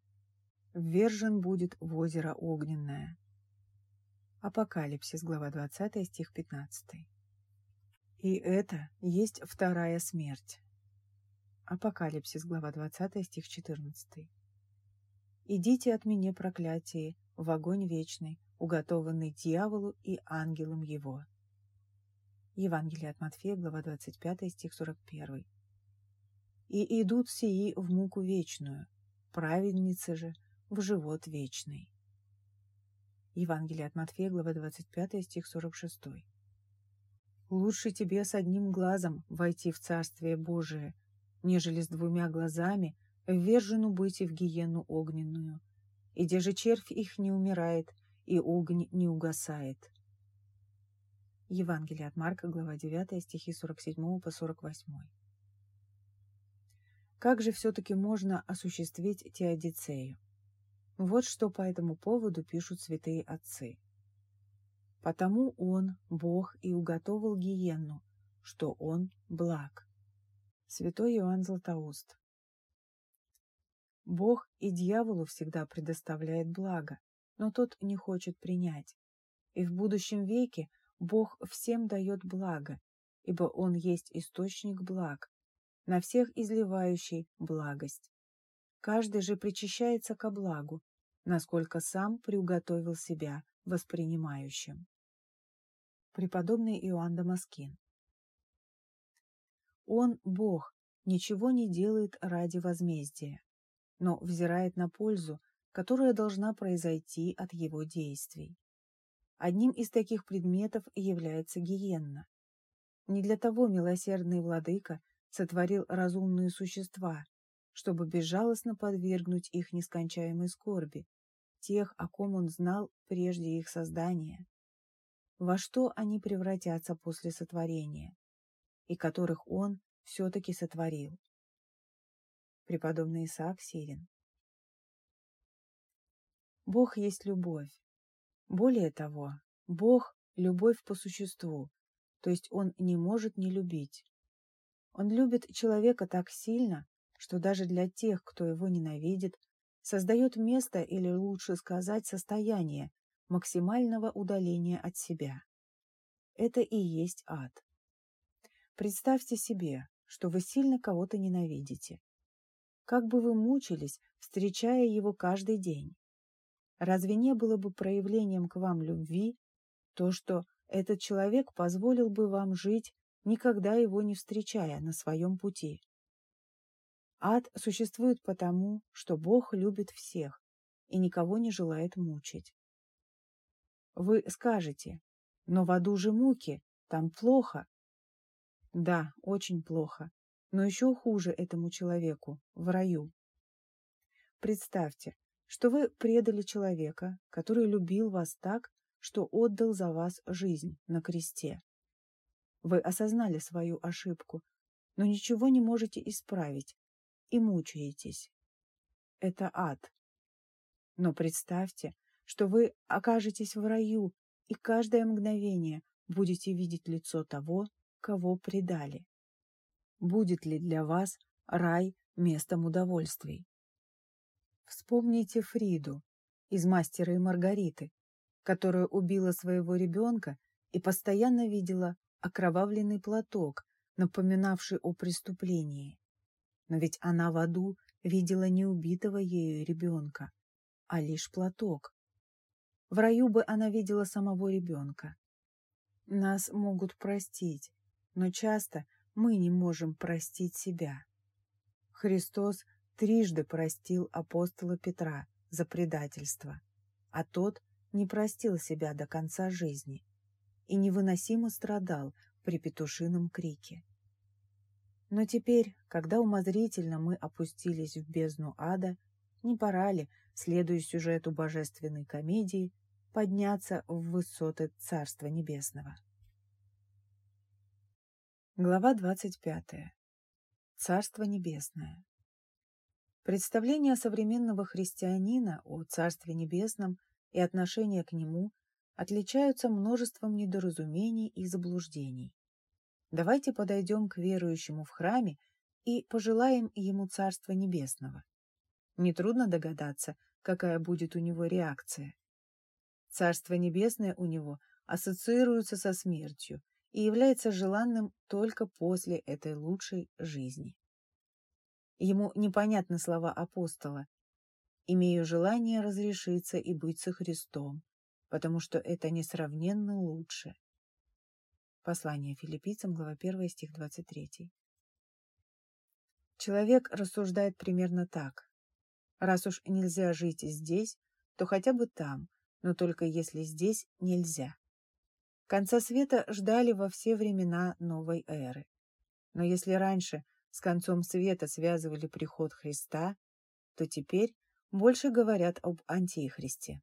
«Ввержен будет в озеро огненное». Апокалипсис, глава 20, стих 15. И это есть вторая смерть. Апокалипсис, глава 20, стих 14. «Идите от меня, проклятие, в огонь вечный, уготованный дьяволу и ангелам его». Евангелие от Матфея, глава 25, стих 41. «И идут сии в муку вечную, праведницы же в живот вечный». Евангелие от Матфея, глава 25, стих 46. Лучше тебе с одним глазом войти в Царствие Божие, нежели с двумя глазами ввержену быть и в гиену огненную, и где же червь их не умирает, и огонь не угасает. Евангелие от Марка, глава 9, стихи 47 по 48. Как же все-таки можно осуществить теодицею? Вот что по этому поводу пишут святые отцы. Потому он, Бог, и уготовил гиенну, что он благ. Святой Иоанн Златоуст. Бог и дьяволу всегда предоставляет благо, но тот не хочет принять. И в будущем веке Бог всем дает благо, ибо Он есть источник благ, на всех изливающий благость. Каждый же причащается ко благу, насколько сам приуготовил себя воспринимающим преподобный Иоанн Дамаскин. Он, Бог, ничего не делает ради возмездия, но взирает на пользу, которая должна произойти от его действий. Одним из таких предметов является гиенна. Не для того милосердный владыка сотворил разумные существа, чтобы безжалостно подвергнуть их нескончаемой скорби, тех, о ком он знал прежде их создания во что они превратятся после сотворения, и которых он все-таки сотворил. Преподобный Исаак Сирин Бог есть любовь. Более того, Бог – любовь по существу, то есть Он не может не любить. Он любит человека так сильно, что даже для тех, кто его ненавидит, создает место или, лучше сказать, состояние, максимального удаления от себя. Это и есть ад. Представьте себе, что вы сильно кого-то ненавидите. Как бы вы мучились, встречая его каждый день? Разве не было бы проявлением к вам любви то, что этот человек позволил бы вам жить, никогда его не встречая на своем пути? Ад существует потому, что Бог любит всех и никого не желает мучить. Вы скажете, но в аду же муки, там плохо. Да, очень плохо, но еще хуже этому человеку, в раю. Представьте, что вы предали человека, который любил вас так, что отдал за вас жизнь на кресте. Вы осознали свою ошибку, но ничего не можете исправить и мучаетесь. Это ад. Но представьте, что вы окажетесь в раю и каждое мгновение будете видеть лицо того, кого предали. Будет ли для вас рай местом удовольствий? Вспомните Фриду из «Мастера и Маргариты», которая убила своего ребенка и постоянно видела окровавленный платок, напоминавший о преступлении. Но ведь она в аду видела не убитого ею ребенка, а лишь платок. В раю бы она видела самого ребенка. Нас могут простить, но часто мы не можем простить себя. Христос трижды простил апостола Петра за предательство, а тот не простил себя до конца жизни и невыносимо страдал при петушином крике. Но теперь, когда умозрительно мы опустились в бездну ада, не пора ли, следуя сюжету божественной комедии, подняться в высоты Царства Небесного? Глава 25. Царство Небесное. Представление современного христианина о Царстве Небесном и отношение к нему отличаются множеством недоразумений и заблуждений. Давайте подойдем к верующему в храме и пожелаем ему Царства Небесного. Нетрудно догадаться, какая будет у него реакция. Царство Небесное у него ассоциируется со смертью и является желанным только после этой лучшей жизни. Ему непонятны слова апостола «Имею желание разрешиться и быть со Христом, потому что это несравненно лучше». Послание филиппийцам, глава 1, стих 23. Человек рассуждает примерно так. Раз уж нельзя жить здесь, то хотя бы там, но только если здесь нельзя. Конца света ждали во все времена новой эры. Но если раньше с концом света связывали приход Христа, то теперь больше говорят об Антихристе.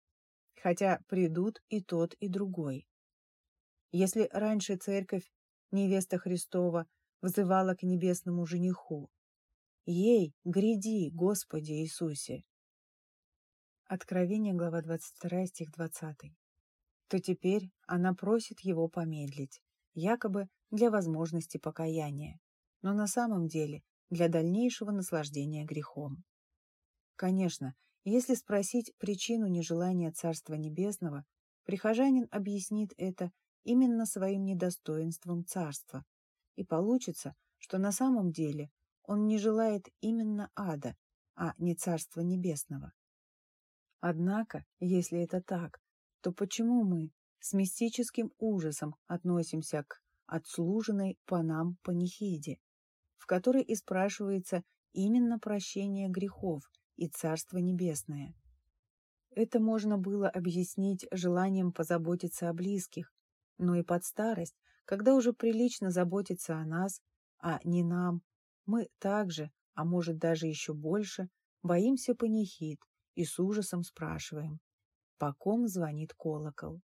Хотя придут и тот, и другой. Если раньше церковь, невеста Христова, взывала к небесному жениху, «Ей, гряди, Господи Иисусе!» Откровение, глава 22, стих 20. То теперь она просит его помедлить, якобы для возможности покаяния, но на самом деле для дальнейшего наслаждения грехом. Конечно, если спросить причину нежелания Царства Небесного, прихожанин объяснит это именно своим недостоинством царства, и получится, что на самом деле он не желает именно ада, а не Царства Небесного. Однако, если это так, то почему мы с мистическим ужасом относимся к отслуженной по нам панихиде, в которой и спрашивается именно прощение грехов и Царство Небесное? Это можно было объяснить желанием позаботиться о близких, но и под старость, когда уже прилично заботиться о нас, а не нам, мы также, а может даже еще больше, боимся панихид и с ужасом спрашиваем, по ком звонит колокол.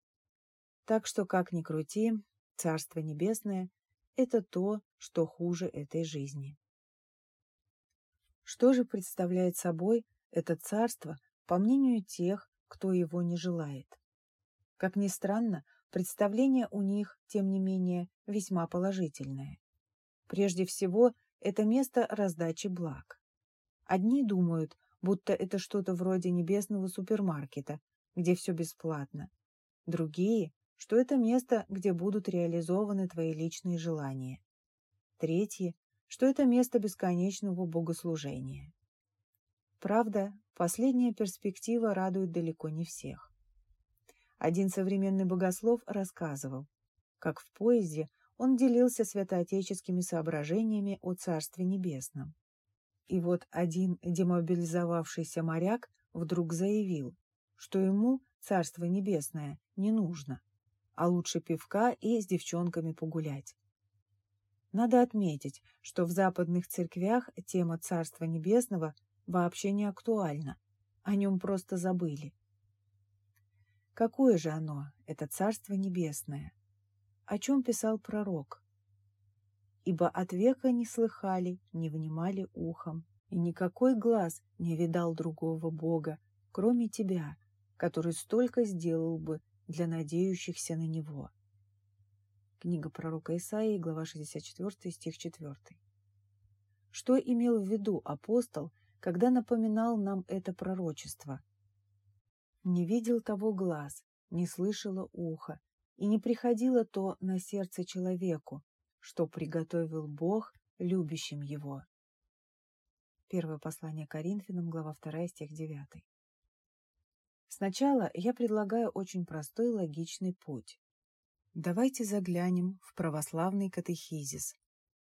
Так что, как ни крути, Царство Небесное — это то, что хуже этой жизни. Что же представляет собой это царство, по мнению тех, кто его не желает? Как ни странно, Представление у них, тем не менее, весьма положительное. Прежде всего, это место раздачи благ. Одни думают, будто это что-то вроде небесного супермаркета, где все бесплатно. Другие, что это место, где будут реализованы твои личные желания. Третьи, что это место бесконечного богослужения. Правда, последняя перспектива радует далеко не всех. Один современный богослов рассказывал, как в поезде он делился святоотеческими соображениями о Царстве Небесном. И вот один демобилизовавшийся моряк вдруг заявил, что ему Царство Небесное не нужно, а лучше пивка и с девчонками погулять. Надо отметить, что в западных церквях тема Царства Небесного вообще не актуальна, о нем просто забыли. Какое же оно, это Царство Небесное? О чем писал пророк? ибо от века не слыхали, не внимали ухом, и никакой глаз не видал другого Бога, кроме тебя, который столько сделал бы для надеющихся на Него. Книга пророка Исаии, глава 64, стих 4. Что имел в виду апостол, когда напоминал нам это пророчество? Не видел того глаз, не слышало ухо, и не приходило то на сердце человеку, что приготовил Бог любящим его. Первое послание Коринфянам, глава 2, стих 9. Сначала я предлагаю очень простой логичный путь. Давайте заглянем в православный катехизис.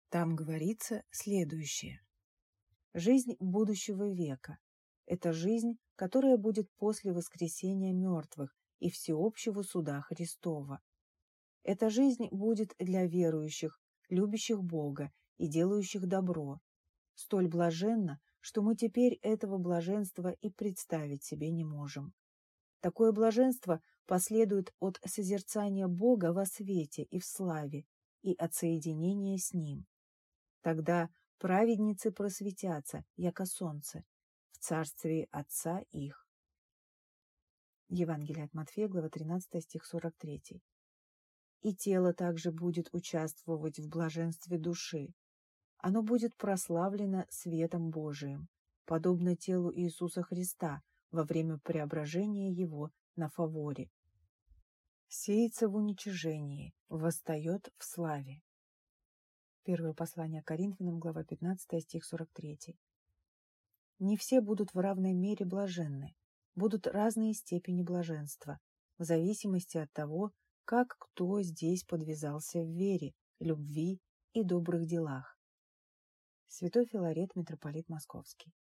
Там говорится следующее. Жизнь будущего века – это жизнь, которая будет после воскресения мертвых и всеобщего суда Христова. Эта жизнь будет для верующих, любящих Бога и делающих добро, столь блаженна, что мы теперь этого блаженства и представить себе не можем. Такое блаженство последует от созерцания Бога во свете и в славе, и от соединения с Ним. Тогда праведницы просветятся, яко солнце, в царстве Отца их. Евангелие от Матфея, глава 13, стих 43. И тело также будет участвовать в блаженстве души. Оно будет прославлено светом Божиим, подобно телу Иисуса Христа во время преображения Его на фаворе. Сеется в уничижении, восстает в славе. Первое послание Коринфянам, глава 15, стих 43. Не все будут в равной мере блаженны, будут разные степени блаженства, в зависимости от того, как кто здесь подвязался в вере, любви и добрых делах. Святой Филарет, митрополит Московский.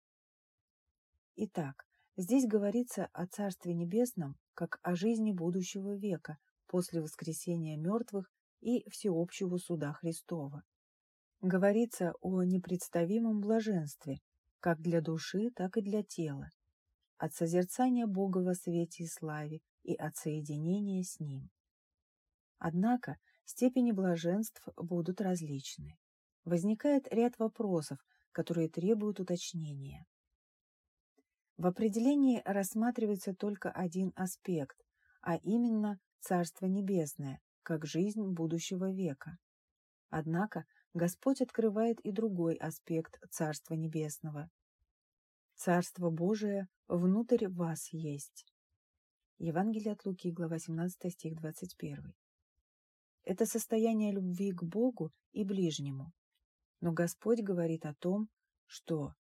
Итак, здесь говорится о Царстве Небесном как о жизни будущего века после воскресения мертвых и всеобщего суда Христова. Говорится о непредставимом блаженстве, как для души, так и для тела, от созерцания Бога во свете и славе и от соединения с Ним. Однако степени блаженств будут различны. Возникает ряд вопросов, которые требуют уточнения. В определении рассматривается только один аспект, а именно Царство Небесное, как жизнь будущего века. Однако Господь открывает и другой аспект Царства Небесного, Царство Божие внутрь вас есть. Евангелие от Луки, глава 17, стих 21. Это состояние любви к Богу и ближнему. Но Господь говорит о том, что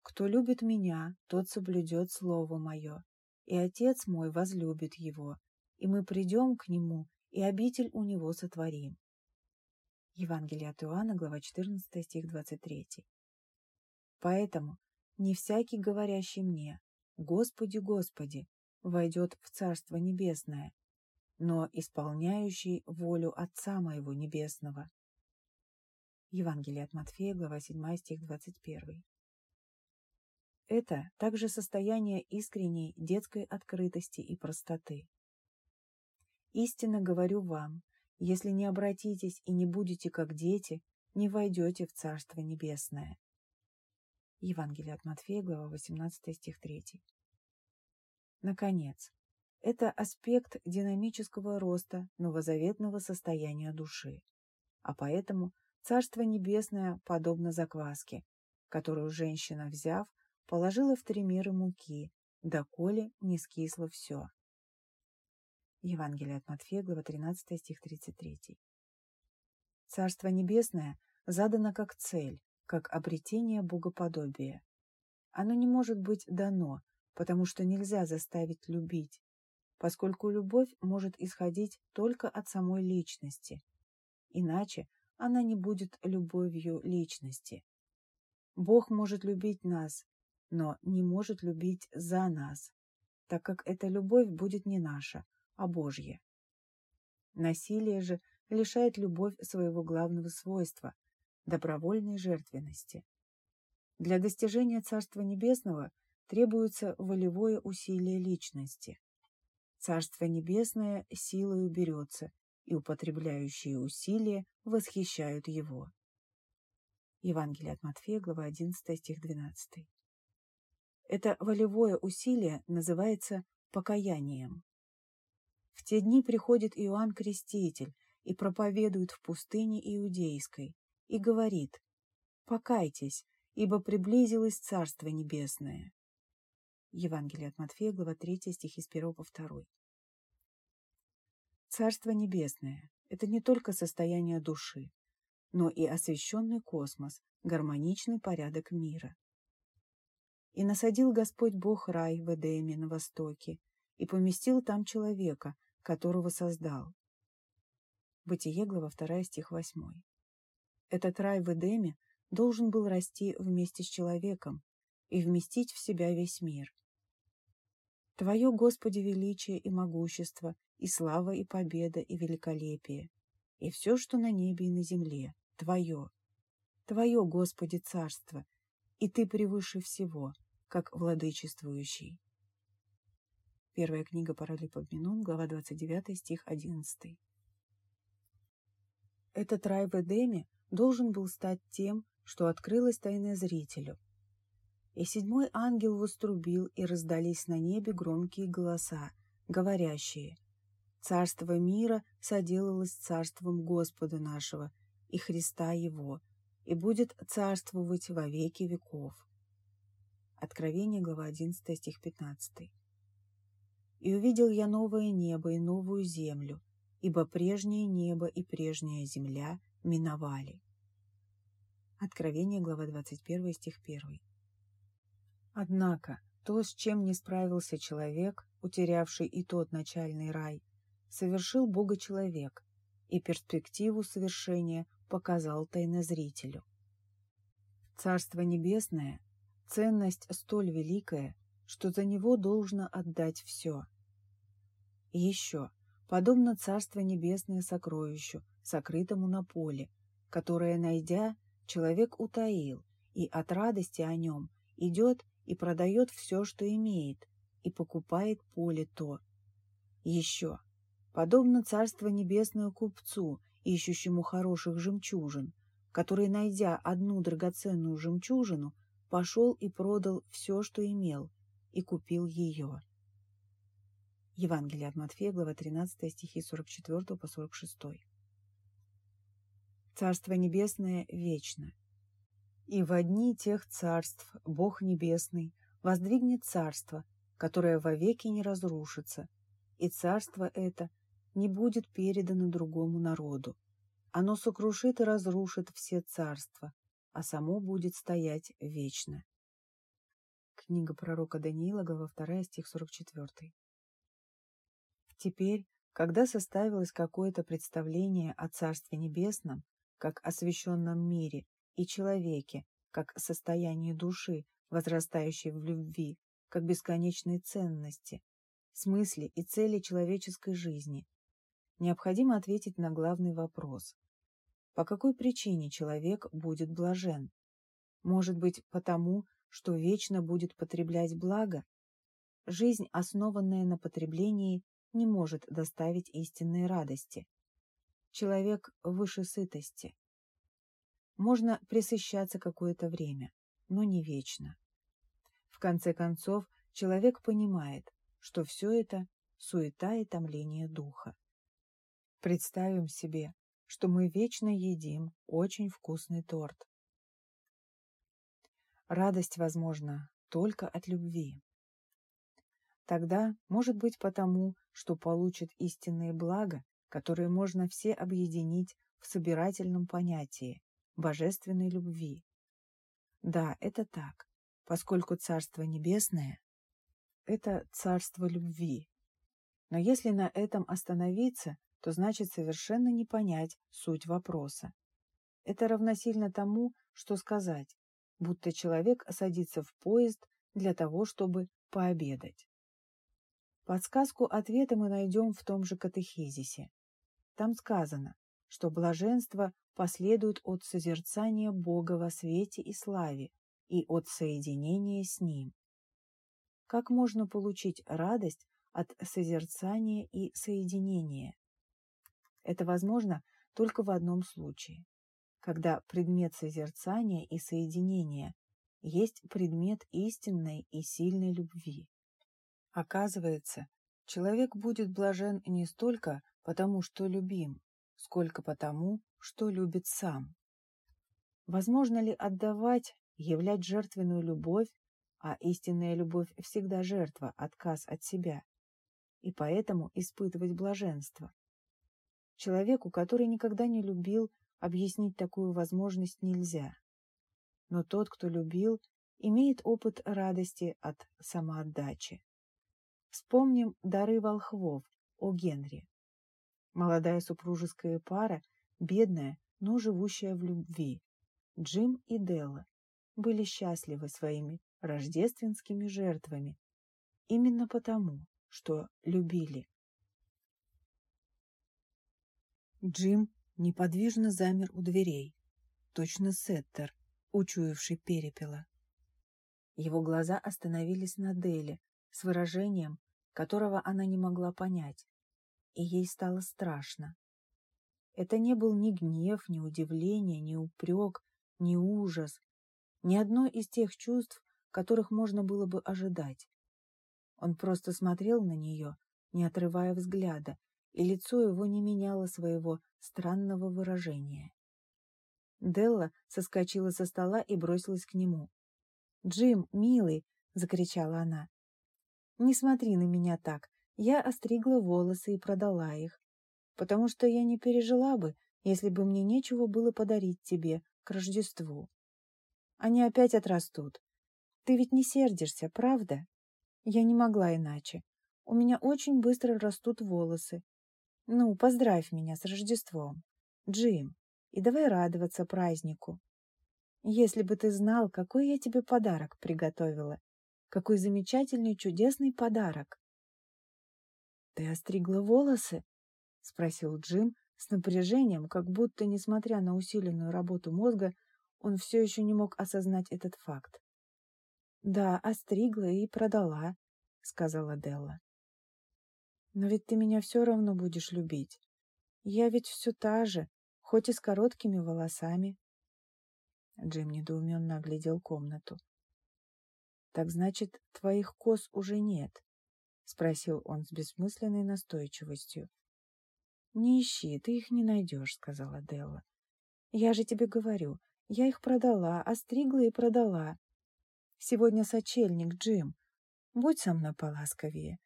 «Кто любит Меня, тот соблюдет Слово Мое, и Отец мой возлюбит его, и мы придем к Нему, и обитель у Него сотворим». Евангелие от Иоанна, глава 14, стих 23. Поэтому не всякий, говорящий мне, «Господи, Господи», войдет в Царство Небесное, но исполняющий волю Отца Моего Небесного. Евангелие от Матфея, глава 7, стих 21. Это также состояние искренней детской открытости и простоты. Истинно говорю вам, если не обратитесь и не будете как дети, не войдете в Царство Небесное. Евангелие от Матфея, глава 18, стих 3. Наконец, это аспект динамического роста новозаветного состояния души, а поэтому Царство Небесное подобно закваске, которую женщина, взяв, положила в три меры муки, доколе не скисло все. Евангелие от Матфея, глава 13, стих 33. Царство Небесное задано как цель, как обретение богоподобия. Оно не может быть дано, потому что нельзя заставить любить, поскольку любовь может исходить только от самой личности. Иначе она не будет любовью личности. Бог может любить нас, но не может любить за нас, так как эта любовь будет не наша, а Божья. Насилие же лишает любовь своего главного свойства – добровольной жертвенности. Для достижения Царства Небесного требуется волевое усилие личности. Царство Небесное силою берется, и употребляющие усилия восхищают его. Евангелие от Матфея, глава 11, стих 12. Это волевое усилие называется покаянием. В те дни приходит Иоанн Креститель и проповедует в пустыне Иудейской и говорит «Покайтесь, ибо приблизилось Царство Небесное». Евангелие от Матфея, глава 3, стихи с 1 по 2. Царство Небесное – это не только состояние души, но и освященный космос, гармоничный порядок мира. И насадил Господь Бог рай в Эдеме на востоке, и поместил там человека, которого создал. Бытие, глава 2, стих 8. Этот рай в Эдеме должен был расти вместе с человеком и вместить в себя весь мир. Твое, Господи, величие и могущество, и слава, и победа, и великолепие, и все, что на небе и на земле, Твое. Твое, Господи, царство, и Ты превыше всего, как владычествующий. Первая книга Паралипоменон, глава 29, стих 11. Этот рай в Эдеме должен был стать тем, что открылось тайное зрителю, и седьмой ангел вострубил, и раздались на небе громкие голоса, говорящие «Царство мира соделалось царством Господа нашего и Христа Его, и будет царствовать во веки веков». Откровение, глава 11, стих 15. «И увидел я новое небо и новую землю, ибо прежнее небо и прежняя земля миновали». Откровение, глава 21, стих 1. Однако то, с чем не справился человек, утерявший и тот начальный рай, совершил Бога-человек, и перспективу совершения показал тайнозрителю. Царство Небесное – ценность столь великая, что за него должно отдать все. Еще, подобно Царство Небесное сокровищу, сокрытому на поле, которое, найдя, человек утаил, и от радости о нем идет и продает все, что имеет, и покупает поле то. Еще, подобно Царство Небесное купцу, ищущему хороших жемчужин, который, найдя одну драгоценную жемчужину, пошел и продал все, что имел, и купил ее. Евангелие от Матфея, глава 13, стихи 44 по 46. Царство Небесное вечно, и в одни тех царств Бог Небесный воздвигнет царство, которое вовеки не разрушится, и царство это не будет передано другому народу. Оно сокрушит и разрушит все царства, а само будет стоять вечно. Книга пророка Даниила, глава 2, стих 44. Теперь, когда составилось какое-то представление о Царстве Небесном, как освященном мире и человеке, как состояние души, возрастающей в любви, как бесконечной ценности, смысле и цели человеческой жизни, необходимо ответить на главный вопрос. По какой причине человек будет блажен? Может быть, потому, что вечно будет потреблять благо? Жизнь, основанная на потреблении, не может доставить истинной радости. Человек выше сытости. Можно присыщаться какое-то время, но не вечно. В конце концов, человек понимает, что все это суета и томление духа. Представим себе, что мы вечно едим очень вкусный торт. Радость возможна только от любви. Тогда, может быть, потому, что получит истинные блага, которые можно все объединить в собирательном понятии, божественной любви. Да, это так, поскольку Царство Небесное – это Царство любви. Но если на этом остановиться, то значит совершенно не понять суть вопроса. Это равносильно тому, что сказать, будто человек садится в поезд для того, чтобы пообедать. Подсказку ответа мы найдем в том же катехизисе. Там сказано, что блаженство последует от созерцания Бога во свете и славе и от соединения с Ним. Как можно получить радость от созерцания и соединения? Это возможно только в одном случае. Когда предмет созерцания и соединения есть предмет истинной и сильной любви. Оказывается, человек будет блажен не столько потому, что любим, сколько потому, что любит сам. Возможно ли отдавать, являть жертвенную любовь, а истинная любовь всегда жертва, отказ от себя, и поэтому испытывать блаженство? Человеку, который никогда не любил, объяснить такую возможность нельзя. Но тот, кто любил, имеет опыт радости от самоотдачи. Вспомним дары волхвов о Генри. Молодая супружеская пара, бедная, но живущая в любви, Джим и Делла, были счастливы своими рождественскими жертвами, именно потому, что любили. Джим неподвижно замер у дверей, точно сеттер, учуявший перепела. Его глаза остановились на Деле с выражением, которого она не могла понять, и ей стало страшно. Это не был ни гнев, ни удивление, ни упрек, ни ужас, ни одно из тех чувств, которых можно было бы ожидать. Он просто смотрел на нее, не отрывая взгляда, и лицо его не меняло своего странного выражения. Делла соскочила со стола и бросилась к нему. «Джим, милый!» — закричала она. «Не смотри на меня так. Я остригла волосы и продала их, потому что я не пережила бы, если бы мне нечего было подарить тебе к Рождеству. Они опять отрастут. Ты ведь не сердишься, правда? Я не могла иначе. У меня очень быстро растут волосы, ну, поздравь меня с Рождеством, Джим, и давай радоваться празднику. Если бы ты знал, какой я тебе подарок приготовила. Какой замечательный, чудесный подарок. Ты остригла волосы? Спросил Джим с напряжением, как будто, несмотря на усиленную работу мозга, он все еще не мог осознать этот факт. «Да, остригла и продала», — сказала Делла. Но ведь ты меня все равно будешь любить. Я ведь все та же, хоть и с короткими волосами. Джим недоуменно оглядел комнату. «Так значит, твоих кос уже нет?» — спросил он с бессмысленной настойчивостью. «Не ищи, ты их не найдешь», — сказала Делла. «Я же тебе говорю, я их продала, остригла и продала. Сегодня сочельник, Джим. Будь со мной поласковее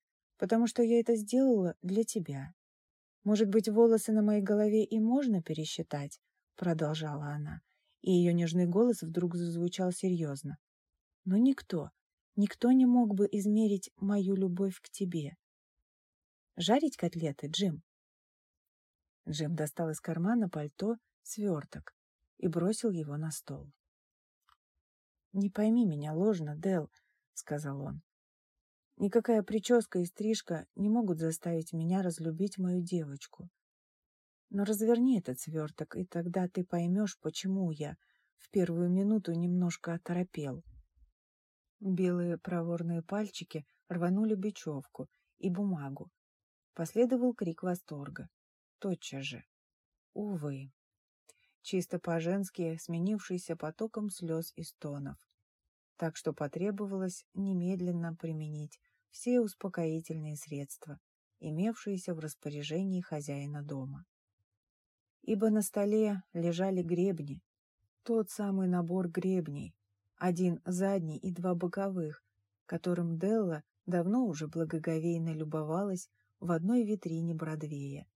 потому что я это сделала для тебя. Может быть, волосы на моей голове и можно пересчитать?» Продолжала она, и ее нежный голос вдруг зазвучал серьезно. «Но никто, никто не мог бы измерить мою любовь к тебе. Жарить котлеты, Джим?» Джим достал из кармана пальто сверток и бросил его на стол. «Не пойми меня ложно, Дел, сказал он. Никакая прическа и стрижка не могут заставить меня разлюбить мою девочку. Но разверни этот сверток, и тогда ты поймешь, почему я в первую минуту немножко оторопел. Белые проворные пальчики рванули бечевку и бумагу. Последовал крик восторга. Тотчас же. Увы. Чисто по-женски сменившийся потоком слез и стонов так что потребовалось немедленно применить все успокоительные средства, имевшиеся в распоряжении хозяина дома. Ибо на столе лежали гребни, тот самый набор гребней, один задний и два боковых, которым Делла давно уже благоговейно любовалась в одной витрине Бродвея.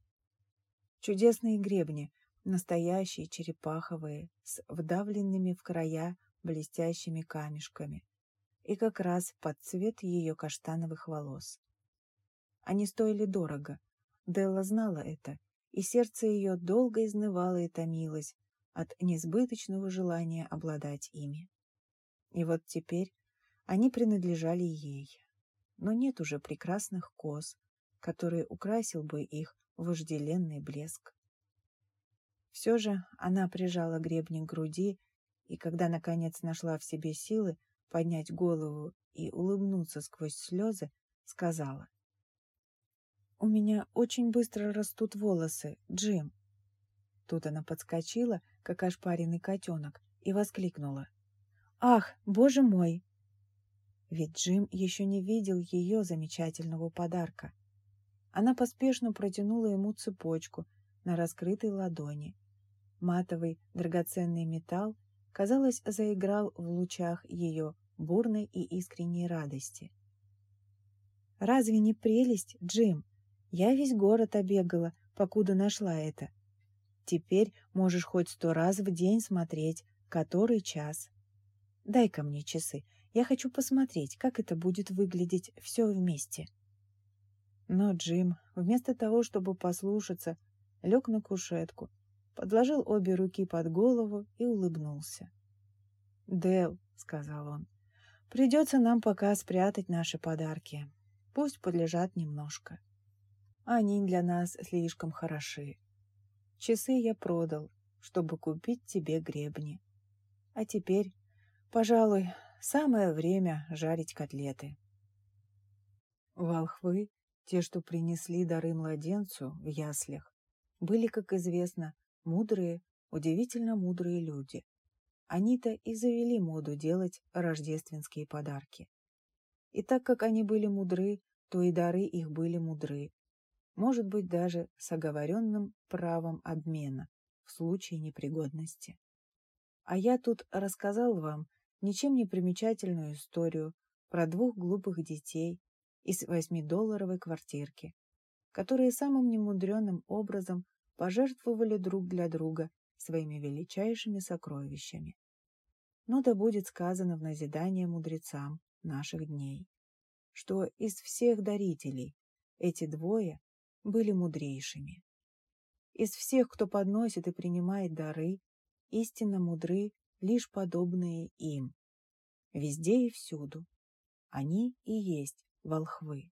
Чудесные гребни, настоящие черепаховые, с вдавленными в края блестящими камешками и как раз под цвет ее каштановых волос. Они стоили дорого. Делла знала это, и сердце ее долго изнывало и томилось от несбыточного желания обладать ими. И вот теперь они принадлежали ей. Но нет уже прекрасных коз, которые украсил бы их вожделенный блеск. Все же она прижала гребни к груди и когда, наконец, нашла в себе силы поднять голову и улыбнуться сквозь слезы, сказала. «У меня очень быстро растут волосы, Джим». Тут она подскочила, как ошпаренный котенок, и воскликнула. «Ах, боже мой!» Ведь Джим еще не видел ее замечательного подарка. Она поспешно протянула ему цепочку на раскрытой ладони. Матовый драгоценный металл, казалось, заиграл в лучах ее бурной и искренней радости. «Разве не прелесть, Джим? Я весь город обегала, покуда нашла это. Теперь можешь хоть сто раз в день смотреть, который час. Дай-ка мне часы, я хочу посмотреть, как это будет выглядеть все вместе». Но Джим, вместо того, чтобы послушаться, лег на кушетку, подложил обе руки под голову и улыбнулся. «Дэл», — сказал он, — «придется нам пока спрятать наши подарки. Пусть подлежат немножко. Они для нас слишком хороши. Часы я продал, чтобы купить тебе гребни. А теперь, пожалуй, самое время жарить котлеты». Волхвы те, что принесли дары младенцу в яслях, были, как известно, мудрые, удивительно мудрые люди. Они-то и завели моду делать рождественские подарки. И так как они были мудры, то и дары их были мудры. Может быть, даже с оговоренным правом обмена в случае непригодности. А я тут рассказал вам ничем не примечательную историю про двух глупых детей, из восьмидолларовой квартирки, которые самым немудреным образом пожертвовали друг для друга своими величайшими сокровищами. Но да будет сказано в назидание мудрецам наших дней, что из всех дарителей эти двое были мудрейшими. Из всех, кто подносит и принимает дары, истинно мудры лишь подобные им. Везде и всюду. Они и есть волхвы.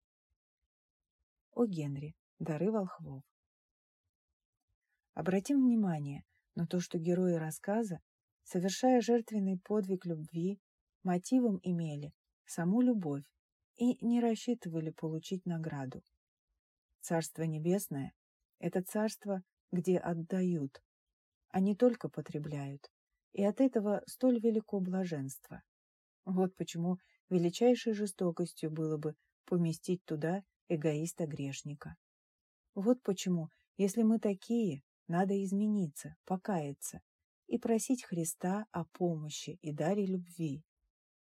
О Генри. Дары волхвов. Обратим внимание на то, что герои рассказа, совершая жертвенный подвиг любви, мотивом имели саму любовь и не рассчитывали получить награду. Царство Небесное – это царство, где отдают, а не только потребляют, и от этого столь велико блаженство. Вот почему величайшей жестокостью было бы поместить туда эгоиста-грешника. Вот почему, если мы такие, надо измениться, покаяться и просить Христа о помощи и даре любви,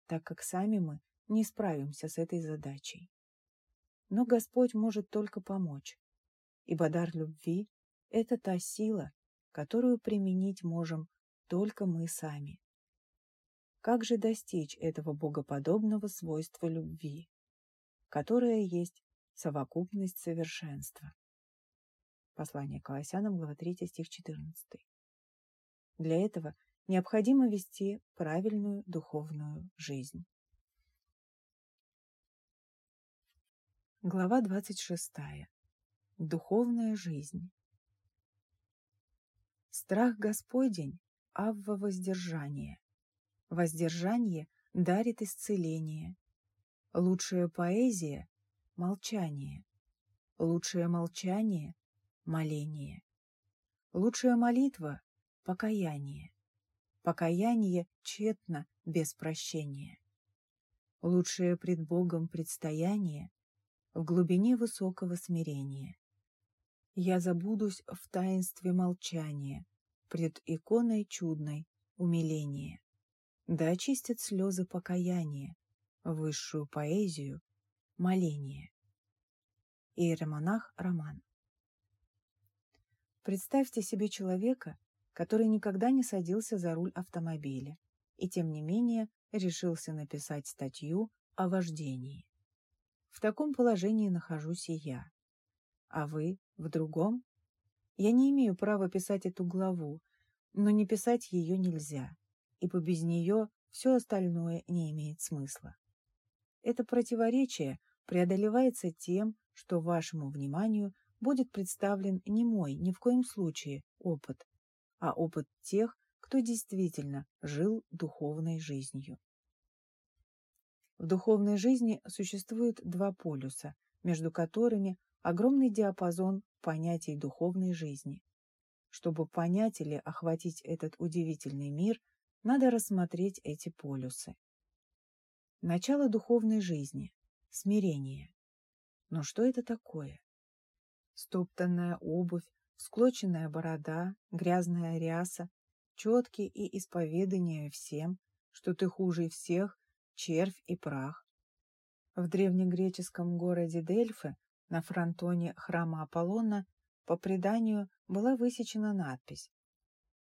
так как сами мы не справимся с этой задачей. Но Господь может только помочь, ибо дар любви – это та сила, которую применить можем только мы сами. Как же достичь этого богоподобного свойства любви, которое есть совокупность совершенства? Послание Колоссянам, глава 3, стих 14. Для этого необходимо вести правильную духовную жизнь. Глава 26. Духовная жизнь. Страх Господень – авва воздержание. Воздержание дарит исцеление. Лучшая поэзия – молчание. Лучшее молчание – моление. Лучшая молитва – покаяние. Покаяние тщетно, без прощения. Лучшее пред Богом предстояние в глубине высокого смирения. Я забудусь в таинстве молчания пред иконой чудной умиления да очистят слезы покаяния, высшую поэзию, моление. Иеромонах Роман Представьте себе человека, который никогда не садился за руль автомобиля и, тем не менее, решился написать статью о вождении. В таком положении нахожусь и я. А вы в другом? Я не имею права писать эту главу, но не писать ее нельзя ибо без нее все остальное не имеет смысла. Это противоречие преодолевается тем, что вашему вниманию будет представлен не мой, ни в коем случае, опыт, а опыт тех, кто действительно жил духовной жизнью. В духовной жизни существует два полюса, между которыми огромный диапазон понятий духовной жизни. чтобы понять или охватить этот удивительный мир, надо рассмотреть эти полюсы. Начало духовной жизни – смирение. Но что это такое? Стоптанная обувь, склоченная борода, грязная ряса, четки и исповедание всем, что ты хуже всех, червь и прах. В древнегреческом городе Дельфы на фронтоне храма Аполлона по преданию была высечена надпись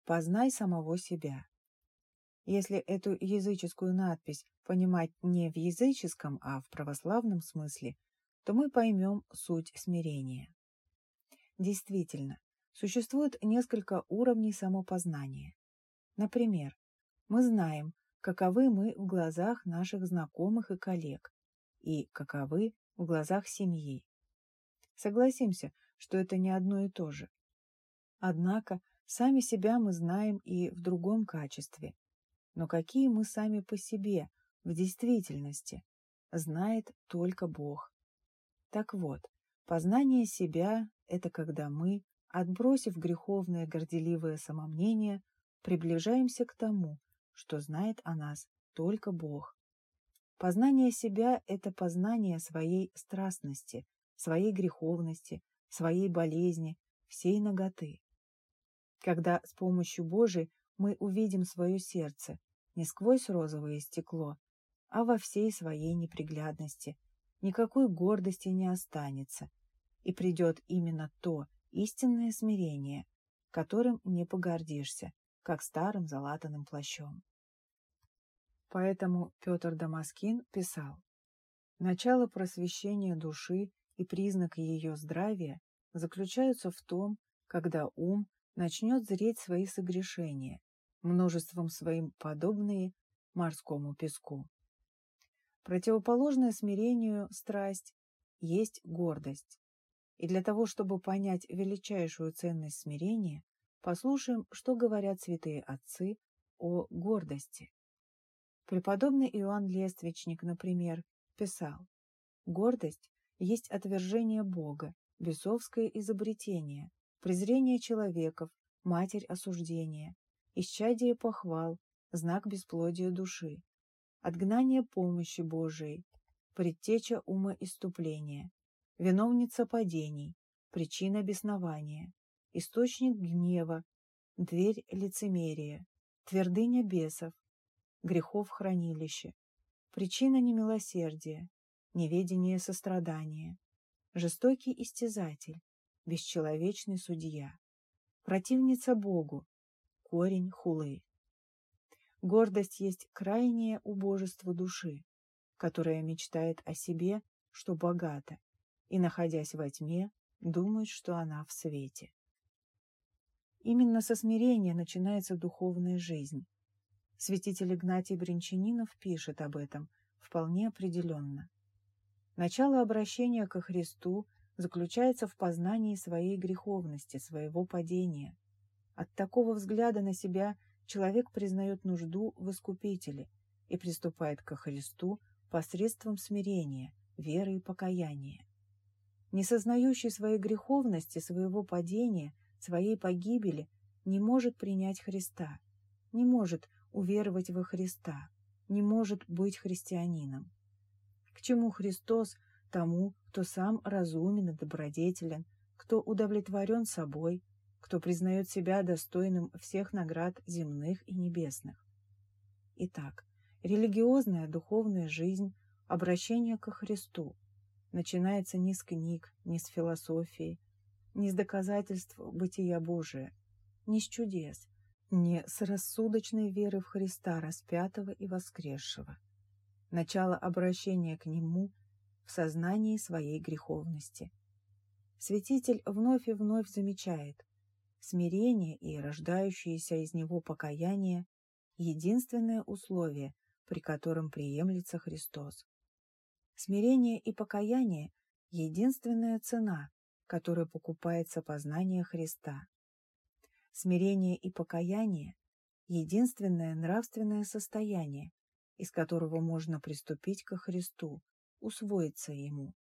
«Познай самого себя». Если эту языческую надпись понимать не в языческом, а в православном смысле, то мы поймем суть смирения. Действительно, существует несколько уровней самопознания. Например, мы знаем, каковы мы в глазах наших знакомых и коллег, и каковы в глазах семьи. Согласимся, что это не одно и то же. Однако сами себя мы знаем и в другом качестве. Но какие мы сами по себе, в действительности, знает только Бог. Так вот, познание себя – это когда мы, отбросив греховное горделивое самомнение, приближаемся к тому, что знает о нас только Бог. Познание себя – это познание своей страстности, своей греховности, своей болезни, всей ноготы. Когда с помощью Божией мы увидим свое сердце не сквозь розовое стекло, а во всей своей неприглядности, никакой гордости не останется, и придет именно то истинное смирение, которым не погордишься, как старым залатанным плащом. Поэтому Петр Дамаскин писал, «Начало просвещения души и признак ее здравия заключаются в том, когда ум начнет зреть свои согрешения, множеством своим подобные морскому песку. Противоположное смирению страсть есть гордость. И для того, чтобы понять величайшую ценность смирения, послушаем, что говорят святые отцы о гордости. Преподобный Иоанн Лествичник, например, писал «Гордость есть отвержение Бога, бесовское изобретение, презрение человеков, матерь осуждения, исчадие похвал, знак бесплодия души, отгнание помощи Божией, предтеча ума иступления, виновница падений, причина беснования, источник гнева, дверь лицемерия, твердыня бесов, грехов хранилище, причина немилосердия, неведение сострадания, жестокий истязатель, бесчеловечный судья, противница Богу, корень хулы. Гордость есть крайнее убожество души, которая мечтает о себе, что богата, и, находясь во тьме, думает, что она в свете. Именно со смирения начинается духовная жизнь, Святитель Игнатий Бринчанинов пишет об этом вполне определенно. Начало обращения ко Христу заключается в познании своей греховности, своего падения. От такого взгляда на себя человек признает нужду в Искупителе и приступает ко Христу посредством смирения, веры и покаяния. Несознающий своей греховности, своего падения, своей погибели, не может принять Христа, не может уверовать во Христа, не может быть христианином. К чему Христос тому, кто сам разумен и добродетелен, кто удовлетворен собой, кто признает себя достойным всех наград земных и небесных. Итак, религиозная духовная жизнь, обращение ко Христу, начинается не с книг, не с философии, не с доказательств бытия Божия, не с чудес, не с рассудочной веры в Христа распятого и воскресшего. Начало обращения к Нему в сознании своей греховности. Святитель вновь и вновь замечает, смирение и рождающееся из него покаяние – единственное условие, при котором приемлется Христос. Смирение и покаяние – единственная цена, которая покупается познание Христа. Смирение и покаяние – единственное нравственное состояние, из которого можно приступить ко Христу, усвоиться Ему.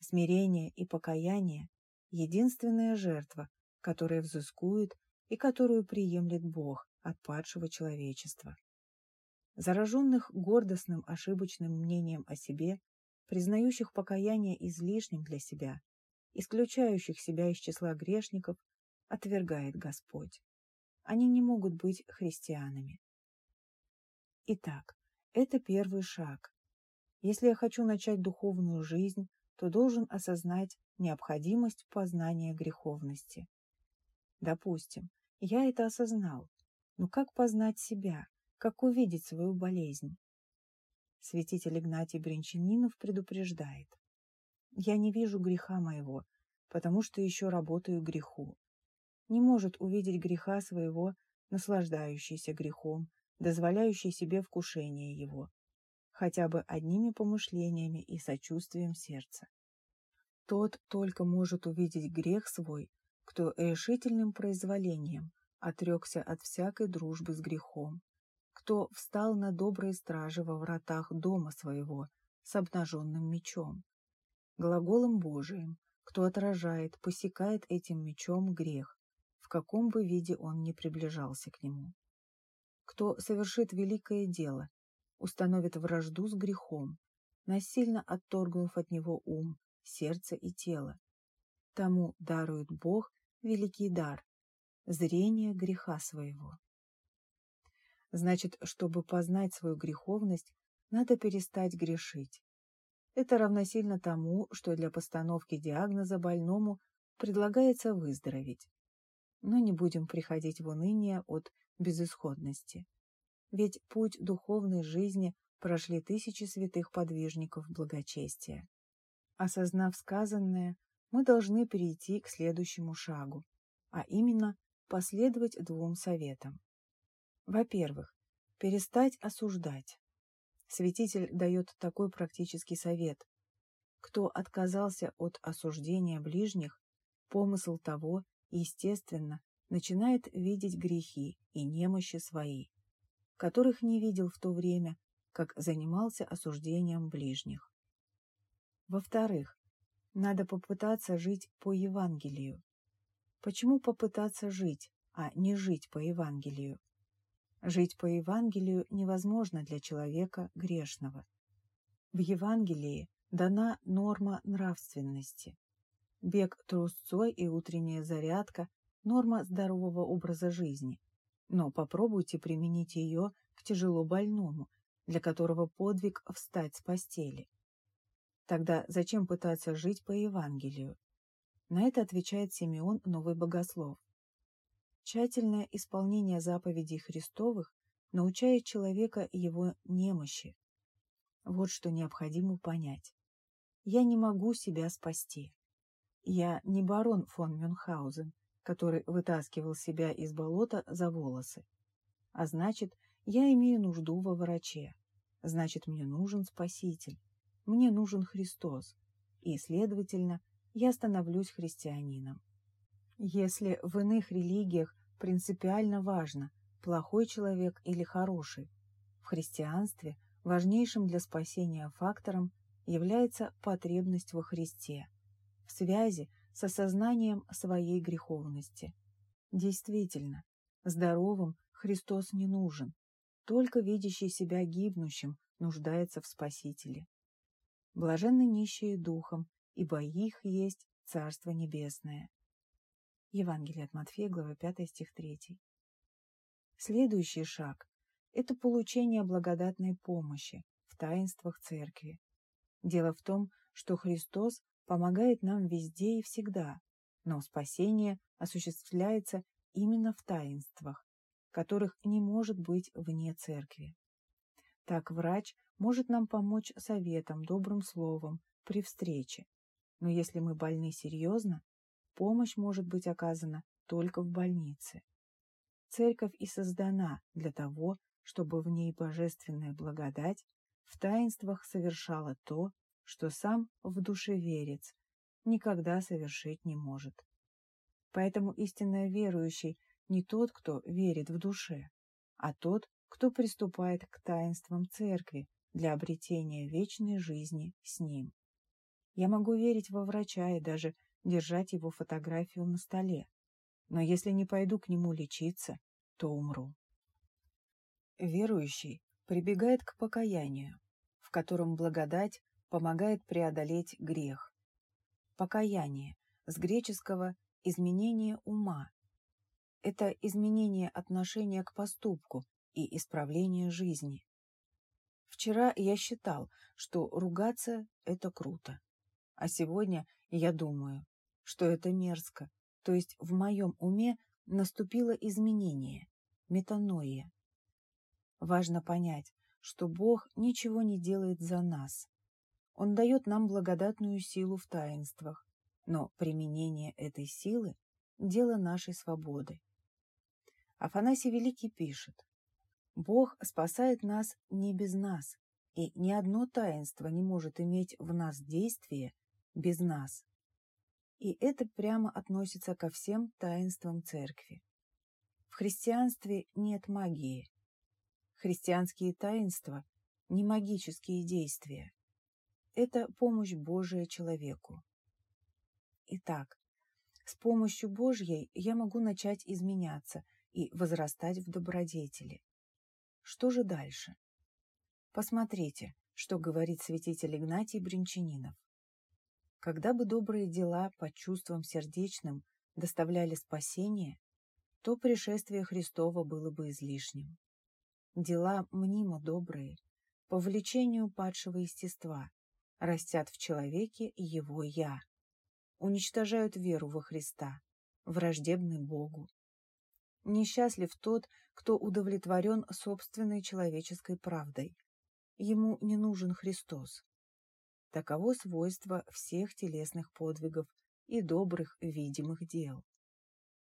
Смирение и покаяние – единственная жертва, которая взыскует и которую приемлет Бог от падшего человечества. Зараженных гордостным ошибочным мнением о себе, признающих покаяние излишним для себя, исключающих себя из числа грешников, отвергает Господь. Они не могут быть христианами. Итак, это первый шаг. Если я хочу начать духовную жизнь, то должен осознать необходимость познания греховности. Допустим, я это осознал, но как познать себя, как увидеть свою болезнь? Святитель Игнатий Бринчанинов предупреждает. Я не вижу греха моего, потому что еще работаю греху. Не может увидеть греха своего, наслаждающийся грехом, дозволяющий себе вкушение его, хотя бы одними помышлениями и сочувствием сердца. Тот только может увидеть грех свой, кто решительным произволением отрекся от всякой дружбы с грехом, кто встал на добрые стражи во вратах дома своего с обнаженным мечом, глаголом Божиим, кто отражает, посекает этим мечом грех, в каком бы виде он ни приближался к нему. Кто совершит великое дело, установит вражду с грехом, насильно отторгнув от него ум, сердце и тело. Тому дарует Бог великий дар – зрение греха своего. Значит, чтобы познать свою греховность, надо перестать грешить. Это равносильно тому, что для постановки диагноза больному предлагается выздороветь. Но не будем приходить в уныние от безысходности. Ведь путь духовной жизни прошли тысячи святых подвижников благочестия. Осознав сказанное, мы должны перейти к следующему шагу, а именно последовать двум советам. Во-первых, перестать осуждать. Святитель дает такой практический совет. Кто отказался от осуждения ближних, помысл того, естественно, начинает видеть грехи и немощи свои, которых не видел в то время, как занимался осуждением ближних. Во-вторых, надо попытаться жить по Евангелию. Почему попытаться жить, а не жить по Евангелию? Жить по Евангелию невозможно для человека грешного. В Евангелии дана норма нравственности. Бег трусцой и утренняя зарядка – норма здорового образа жизни. Но попробуйте применить ее к тяжело больному, для которого подвиг встать с постели. Тогда зачем пытаться жить по Евангелию? На это отвечает Симеон Новый Богослов. Тщательное исполнение заповедей Христовых научает человека его немощи. Вот что необходимо понять. Я не могу себя спасти. Я не барон фон Мюнхгаузен, который вытаскивал себя из болота за волосы. А значит, я имею нужду во враче. Значит, мне нужен Спаситель. Мне нужен Христос. И, следовательно, я становлюсь христианином. Если в иных религиях принципиально важно, плохой человек или хороший, в христианстве важнейшим для спасения фактором является потребность во Христе, в связи с осознанием своей греховности. Действительно, здоровым Христос не нужен, только видящий себя гибнущим нуждается в Спасителе. Блаженны нищие духом, ибо их есть Царство Небесное. Евангелие от Матфея, глава 5, стих 3. Следующий шаг – это получение благодатной помощи в таинствах Церкви. Дело в том, что Христос помогает нам везде и всегда, но спасение осуществляется именно в таинствах, которых не может быть вне Церкви. Так врач может нам помочь советом, добрым словом при встрече, но если мы больны серьезно, помощь может быть оказана только в больнице. Церковь и создана для того, чтобы в ней божественная благодать в таинствах совершала то, что сам в душе верец никогда совершить не может. Поэтому истинно верующий не тот, кто верит в душе, а тот, кто приступает к таинствам церкви для обретения вечной жизни с ним. Я могу верить во врача и даже держать его фотографию на столе. но если не пойду к нему лечиться, то умру. Верующий прибегает к покаянию, в котором благодать помогает преодолеть грех. Покаяние с греческого «изменение ума». Это изменение отношения к поступку и исправление жизни. Вчера я считал, что ругаться – это круто. А сегодня я думаю, что это мерзко, то есть в моем уме наступило изменение, метаноия. Важно понять, что Бог ничего не делает за нас. Он дает нам благодатную силу в таинствах, но применение этой силы – дело нашей свободы. Афанасий Великий пишет, «Бог спасает нас не без нас, и ни одно таинство не может иметь в нас действие без нас». И это прямо относится ко всем таинствам Церкви. В христианстве нет магии, Христианские таинства – не магические действия. Это помощь Божия человеку. Итак, с помощью Божьей я могу начать изменяться и возрастать в добродетели. Что же дальше? Посмотрите, что говорит святитель Игнатий Бринчанинов. Когда бы добрые дела по чувствам сердечным доставляли спасение, то пришествие Христова было бы излишним дела мнимо добрые, по влечению падшего естества, растят в человеке его «я», уничтожают веру во Христа, враждебны Богу. Несчастлив тот, кто удовлетворен собственной человеческой правдой. Ему не нужен Христос. Таково свойство всех телесных подвигов и добрых видимых дел.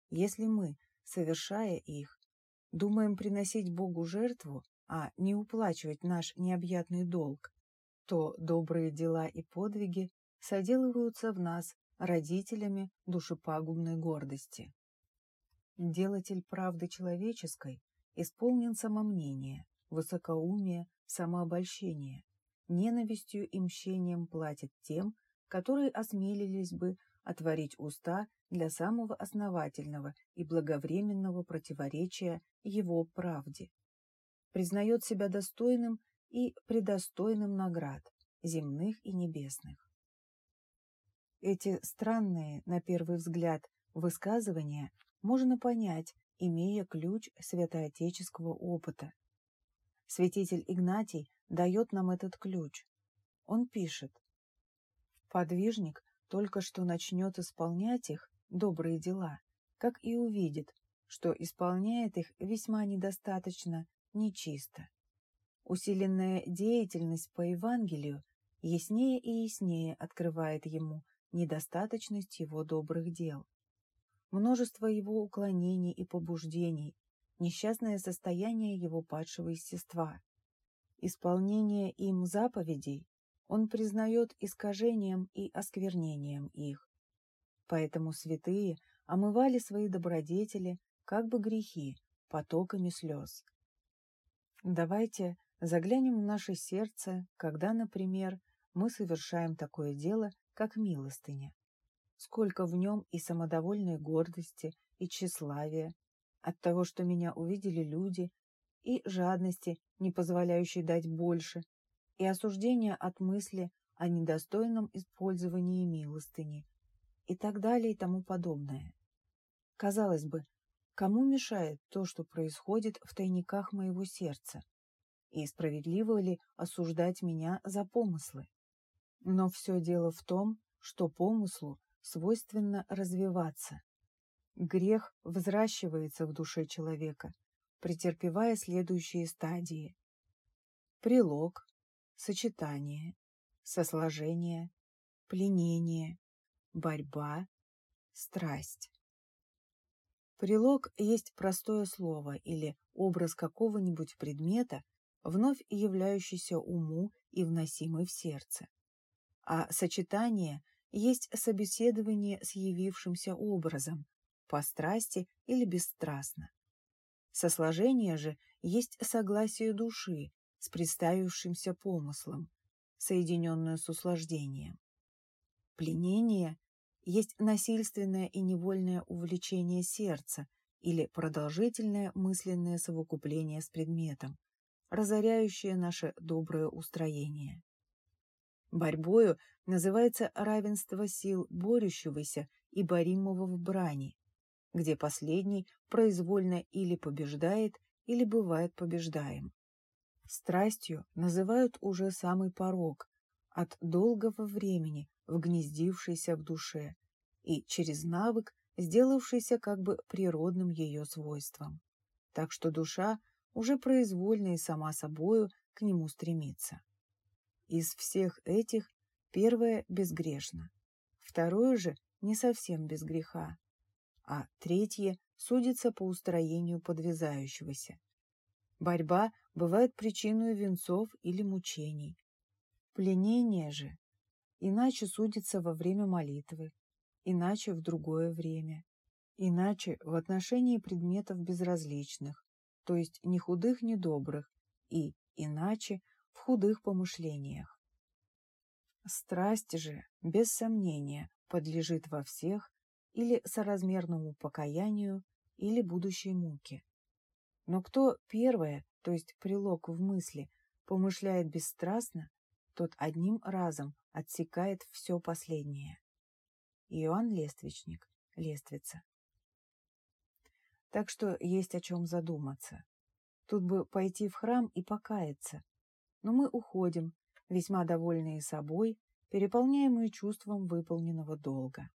Если мы, совершая их, думаем приносить Богу жертву, а не уплачивать наш необъятный долг, то добрые дела и подвиги соделываются в нас родителями душепагубной гордости. Делатель правды человеческой исполнен самомнения, высокоумия, самообольщения, ненавистью и мщением платит тем, которые осмелились бы отворить уста для самого основательного и благовременного противоречия его правде. Признает себя достойным и предостойным наград, земных и небесных. Эти странные, на первый взгляд, высказывания можно понять, имея ключ святоотеческого опыта. Святитель Игнатий дает нам этот ключ. Он пишет, «Подвижник только что начнет исполнять их, добрые дела, как и увидит, что исполняет их весьма недостаточно, нечисто. Усиленная деятельность по Евангелию яснее и яснее открывает ему недостаточность его добрых дел. Множество его уклонений и побуждений, несчастное состояние его падшего естества. Исполнение им заповедей он признает искажением и осквернением их. Поэтому святые омывали свои добродетели, как бы грехи, потоками слез. Давайте заглянем в наше сердце, когда, например, мы совершаем такое дело, как милостыня. Сколько в нем и самодовольной гордости, и тщеславия, от того, что меня увидели люди, и жадности, не позволяющей дать больше, и осуждения от мысли о недостойном использовании милостыни и так далее и тому подобное. Казалось бы, кому мешает то, что происходит в тайниках моего сердца? И справедливо ли осуждать меня за помыслы? Но все дело в том, что помыслу свойственно развиваться. Грех взращивается в душе человека, претерпевая следующие стадии. Прилог, сочетание, сосложение, пленение, борьба, страсть. Прилог есть простое слово или образ какого-нибудь предмета, вновь являющийся уму и вносимый в сердце. А сочетание есть собеседование с явившимся образом, по страсти или бесстрастно. Сосложение же есть согласие души, с представившимся помыслом, соединенную с услаждением. Пленение есть насильственное и невольное увлечение сердца или продолжительное мысленное совокупление с предметом, разоряющее наше доброе устроение. Борьбою называется равенство сил борющегося и боримого в брани, где последний произвольно или побеждает, или бывает побеждаем. Страстью называют уже самый порог, от долгого времени вгнездившийся в душе и через навык сделавшийся как бы природным ее свойством. Так что душа уже произвольно и сама собою к нему стремится. Из всех этих первое безгрешно, второе же не совсем без греха, а третье судится по устроению подвязающегося. Борьба бывает причиной венцов или мучений. Пленение же иначе судится во время молитвы, иначе в другое время, иначе в отношении предметов безразличных, то есть ни худых, ни добрых, и иначе в худых помышлениях. Страсть же, без сомнения, подлежит во всех или соразмерному покаянию, или будущей муке. Но кто первое, то есть прилог в мысли, помышляет бесстрастно, тот одним разом отсекает все последнее. Иоанн Лествичник, Лествица. Так что есть о чем задуматься. Тут бы пойти в храм и покаяться, но мы уходим, весьма довольные собой, переполняемые чувством выполненного долга.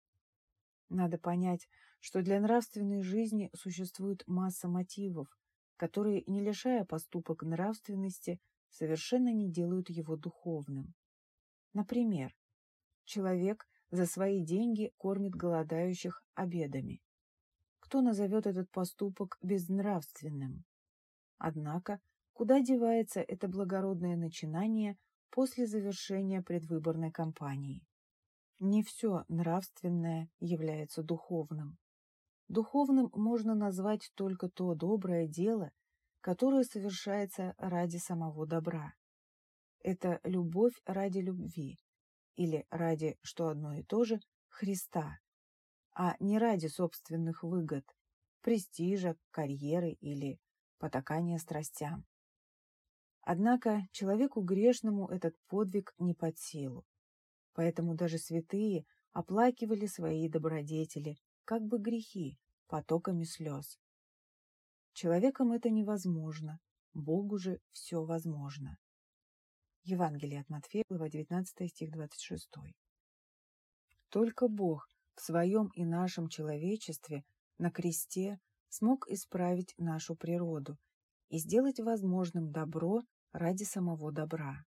Надо понять, что для нравственной жизни существует масса мотивов, которые, не лишая поступок нравственности, совершенно не делают его духовным. Например, человек за свои деньги кормит голодающих обедами. Кто назовет этот поступок безнравственным? Однако Куда девается это благородное начинание после завершения предвыборной кампании? Не все нравственное является духовным. Духовным можно назвать только то доброе дело, которое совершается ради самого добра. Это любовь ради любви, или ради, что одно и то же, Христа, а не ради собственных выгод, престижа, карьеры или потакания страстям. Однако человеку грешному этот подвиг не под силу. Поэтому даже святые оплакивали свои добродетели, как бы грехи, потоками слез. Человеком это невозможно, Богу же все возможно. Евангелие от Матфея, глава 19 стих 26. Только Бог в своем и нашем человечестве на кресте смог исправить нашу природу и сделать возможным добро ради самого добра.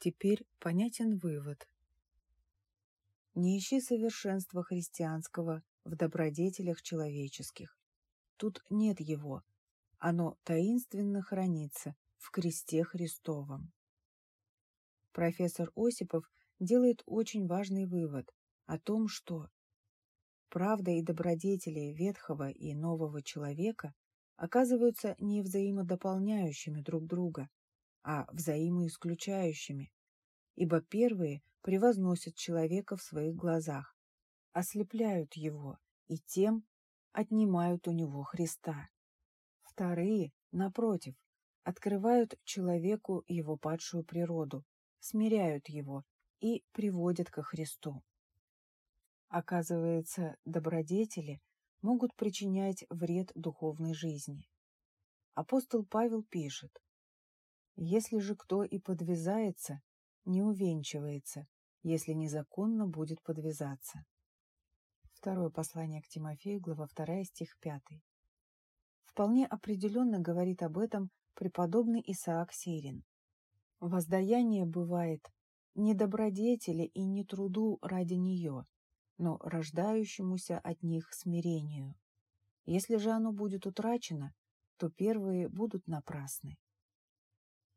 Теперь понятен вывод. Не ищи совершенства христианского в добродетелях человеческих. Тут нет его, оно таинственно хранится в кресте Христовом. Профессор Осипов делает очень важный вывод о том, что правда и добродетели ветхого и нового человека оказываются не взаимодополняющими друг друга, а взаимоисключающими, ибо первые превозносят человека в своих глазах, ослепляют его и тем отнимают у него Христа. Вторые, напротив, открывают человеку его падшую природу, смиряют его и приводят ко Христу. Оказывается, добродетели могут причинять вред духовной жизни. Апостол Павел пишет, «Если же кто и подвязается, не увенчивается, если незаконно будет подвязаться». Второе послание к Тимофею, глава 2, стих 5. Вполне определенно говорит об этом преподобный Исаак Сирин. Воздаяние бывает не добродетели и не труду ради нее, но рождающемуся от них смирению. Если же оно будет утрачено, то первые будут напрасны.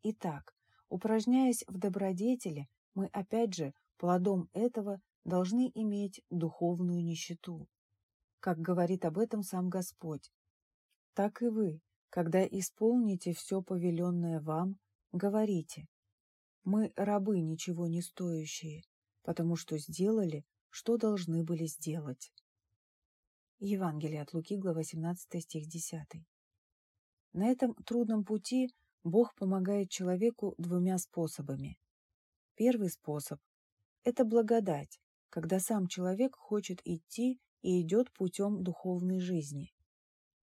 Итак, упражняясь в добродетели, мы опять же плодом этого должны иметь духовную нищету. Как говорит об этом сам Господь. Так и вы, когда исполните все повеленное вам, говорите, «Мы рабы ничего не стоящие, потому что сделали, что должны были сделать. Евангелие от Луки, глава 17, стих 10. На этом трудном пути Бог помогает человеку двумя способами. Первый способ – это благодать, когда сам человек хочет идти и идет путем духовной жизни.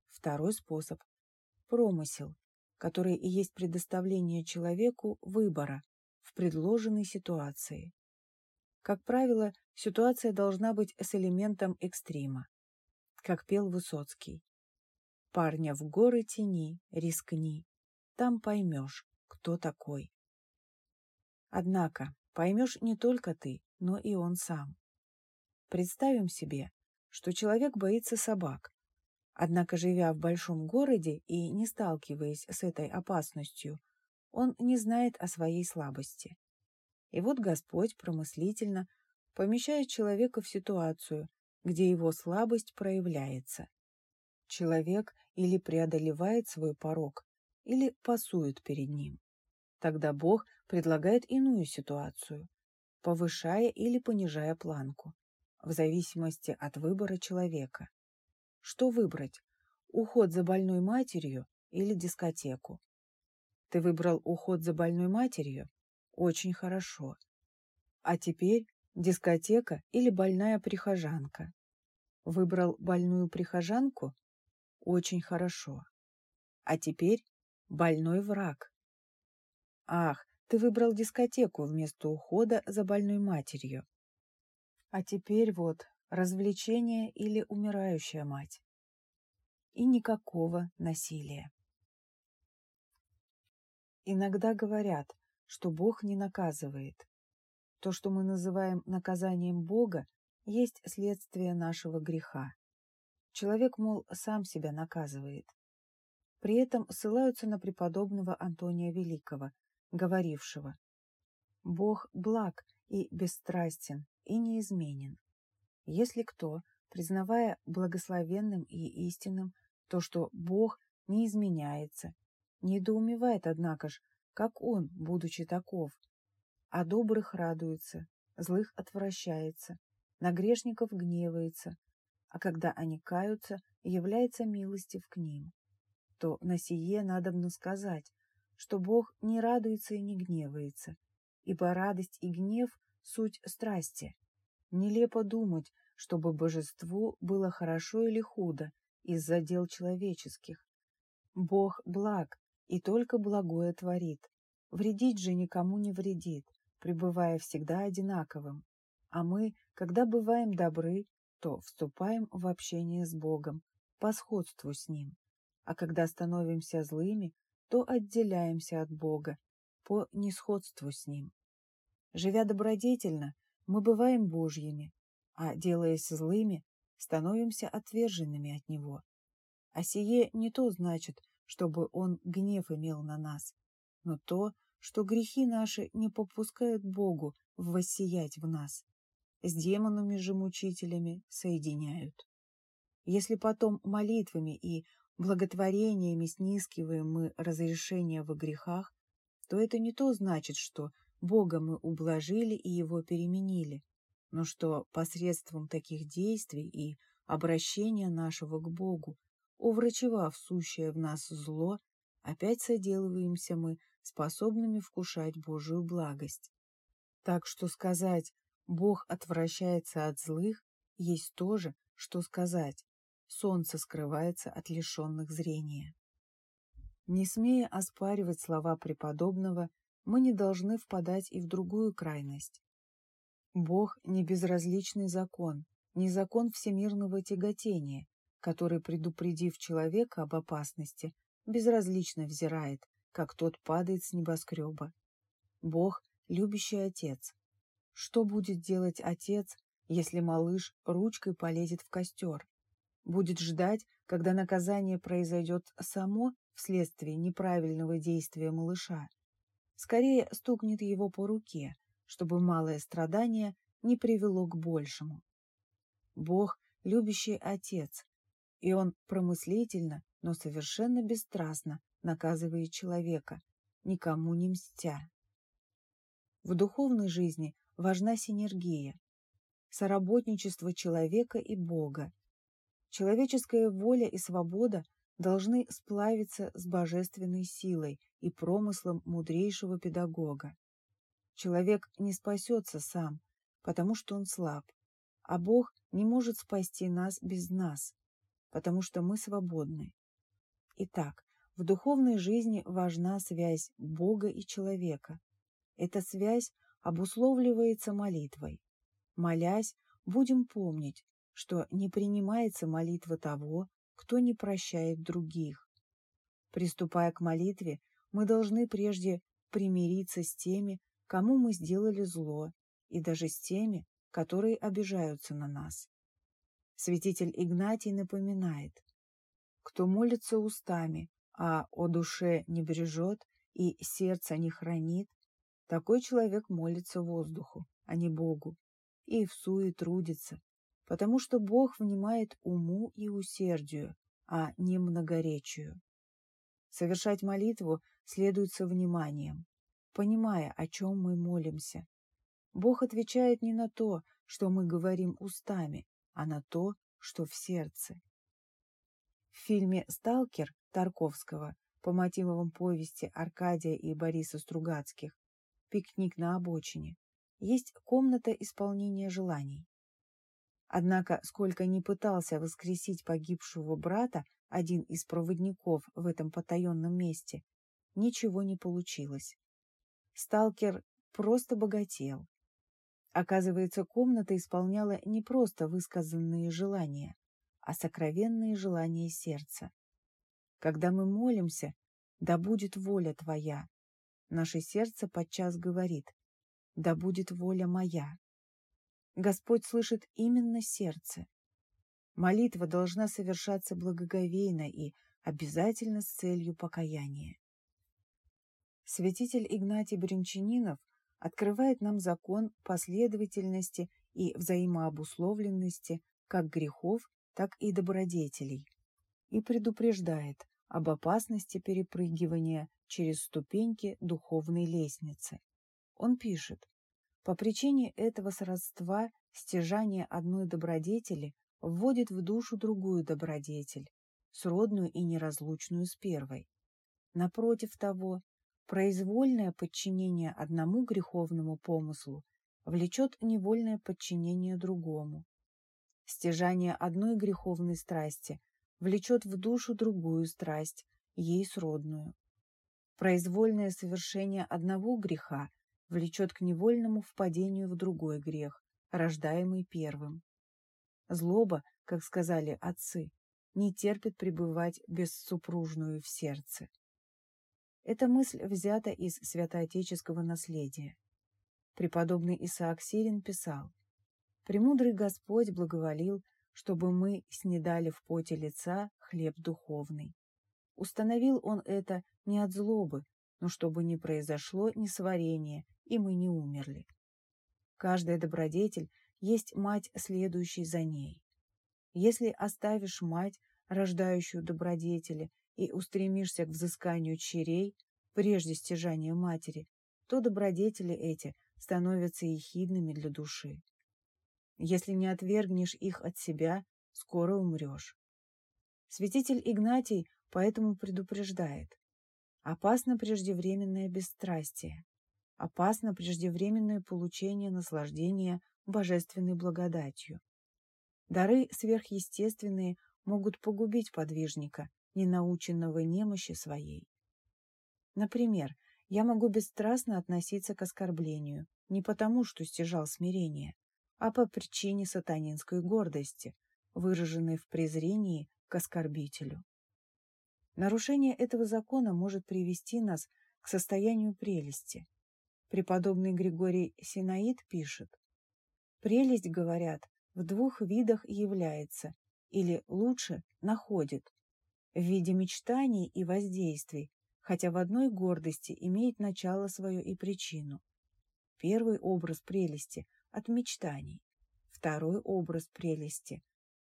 Второй способ – промысел, который и есть предоставление человеку выбора в предложенной ситуации. Как правило, ситуация должна быть с элементом экстрима. Как пел Высоцкий. «Парня в горы тени, рискни, там поймешь, кто такой». Однако поймешь не только ты, но и он сам. Представим себе, что человек боится собак, однако, живя в большом городе и не сталкиваясь с этой опасностью, он не знает о своей слабости. И вот Господь промыслительно помещает человека в ситуацию, где его слабость проявляется. Человек или преодолевает свой порог, или пасует перед ним. Тогда Бог предлагает иную ситуацию, повышая или понижая планку, в зависимости от выбора человека. Что выбрать? Уход за больной матерью или дискотеку? Ты выбрал уход за больной матерью? Очень хорошо. А теперь дискотека или больная прихожанка? Выбрал больную прихожанку? Очень хорошо. А теперь больной враг. Ах, ты выбрал дискотеку вместо ухода за больной матерью. А теперь вот развлечение или умирающая мать. И никакого насилия. Иногда говорят, что Бог не наказывает. То, что мы называем наказанием Бога, есть следствие нашего греха. Человек, мол, сам себя наказывает. При этом ссылаются на преподобного Антония Великого, говорившего «Бог благ и бесстрастен, и неизменен. Если кто, признавая благословенным и истинным то, что Бог не изменяется, Недоумевает, однако ж, как он, будучи таков. А добрых радуется, злых отвращается, на грешников гневается, а когда они каются, является милостив к ним. То на сие надобно сказать, что Бог не радуется и не гневается, ибо радость и гнев — суть страсти. Нелепо думать, чтобы божеству было хорошо или худо из-за дел человеческих. Бог благ, и только благое творит. Вредить же никому не вредит, пребывая всегда одинаковым. А мы, когда бываем добры, то вступаем в общение с Богом, по сходству с Ним. А когда становимся злыми, то отделяемся от Бога, по несходству с Ним. Живя добродетельно, мы бываем Божьими, а делаясь злыми, становимся отверженными от Него. А сие не то значит, чтобы он гнев имел на нас, но то, что грехи наши не попускают Богу воссиять в нас, с демонами же мучителями соединяют. Если потом молитвами и благотворениями снискиваем мы разрешение во грехах, то это не то значит, что Бога мы ублажили и Его переменили, но что посредством таких действий и обращения нашего к Богу уврачевав сущее в нас зло, опять соделываемся мы способными вкушать Божию благость. Так что сказать «Бог отвращается от злых» есть то же, что сказать «Солнце скрывается от лишенных зрения». Не смея оспаривать слова преподобного, мы не должны впадать и в другую крайность. Бог не безразличный закон, не закон всемирного тяготения, который, предупредив человека об опасности, безразлично взирает, как тот падает с небоскреба. Бог — любящий отец. Что будет делать отец, если малыш ручкой полезет в костер? Будет ждать, когда наказание произойдет само вследствие неправильного действия малыша? Скорее стукнет его по руке, чтобы малое страдание не привело к большему. Бог — любящий отец, и он промыслительно, но совершенно бесстрастно наказывает человека, никому не мстя. В духовной жизни важна синергия, соработничество человека и Бога. Человеческая воля и свобода должны сплавиться с божественной силой и промыслом мудрейшего педагога. Человек не спасется сам, потому что он слаб, а Бог не может спасти нас без нас, потому что мы свободны. Итак, в духовной жизни важна связь Бога и человека. Эта связь обусловливается молитвой. Молясь, будем помнить, что не принимается молитва того, кто не прощает других. Приступая к молитве, мы должны прежде примириться с теми, кому мы сделали зло, и даже с теми, которые обижаются на нас. Святитель Игнатий напоминает, кто молится устами, а о душе не бережет и сердце не хранит, такой человек молится воздуху, а не Богу и в суе трудится, потому что Бог внимает уму и усердию, а не многоречию. Совершать молитву следует со вниманием, понимая, о чем мы молимся. Бог отвечает не на то, что мы говорим устами, а на то, что в сердце. В фильме «Сталкер» Тарковского по мотивам повести Аркадия и Бориса Стругацких «Пикник на обочине» есть комната исполнения желаний. Однако, сколько ни пытался воскресить погибшего брата один из проводников в этом потаенном месте, ничего не получилось. Сталкер просто богател. Оказывается, комната исполняла не просто высказанные желания, а сокровенные желания сердца. Когда мы молимся, да будет воля Твоя, наше сердце подчас говорит, да будет воля моя. Господь слышит именно сердце. Молитва должна совершаться благоговейно и обязательно с целью покаяния. Святитель Игнатий Бринчанинов открывает нам закон последовательности и взаимообусловленности как грехов, так и добродетелей и предупреждает об опасности перепрыгивания через ступеньки духовной лестницы. Он пишет, по причине этого сродства стяжание одной добродетели вводит в душу другую добродетель, сродную и неразлучную с первой. Напротив того, произвольное подчинение одному греховному помыслу влечет невольное подчинение другому. Стяжание одной греховной страсти влечет в душу другую страсть, ей сродную. Произвольное совершение одного греха влечет к невольному впадению в другой грех, рождаемый первым. Злоба, как сказали отцы, не терпит пребывать бессупружную в сердце. Эта мысль взята из святоотеческого наследия. Преподобный Исаак Сирин писал, «Премудрый Господь благоволил, чтобы мы снедали в поте лица хлеб духовный. Установил он это не от злобы, но чтобы не произошло несварение и мы не умерли. Каждая добродетель есть мать, следующей за ней. Если оставишь мать, рождающую добродетели, и устремишься к взысканию черей, прежде стяжания матери, то добродетели эти становятся ехидными для души. Если не отвергнешь их от себя, скоро умрешь. Святитель Игнатий поэтому предупреждает. Опасно преждевременное бесстрастие. Опасно преждевременное получение наслаждения божественной благодатью. Дары сверхъестественные могут погубить подвижника, не наученного немощи своей. Например, я могу бесстрастно относиться к оскорблению не потому, что стяжал смирение, а по причине сатанинской гордости, выраженной в презрении к оскорбителю. Нарушение этого закона может привести нас к состоянию прелести, Преподобный Григорий Синаид пишет, «Прелесть, говорят, в двух видах является, или лучше находит, в виде мечтаний и воздействий, хотя в одной гордости имеет начало свое и причину. Первый образ прелести от мечтаний, второй образ прелести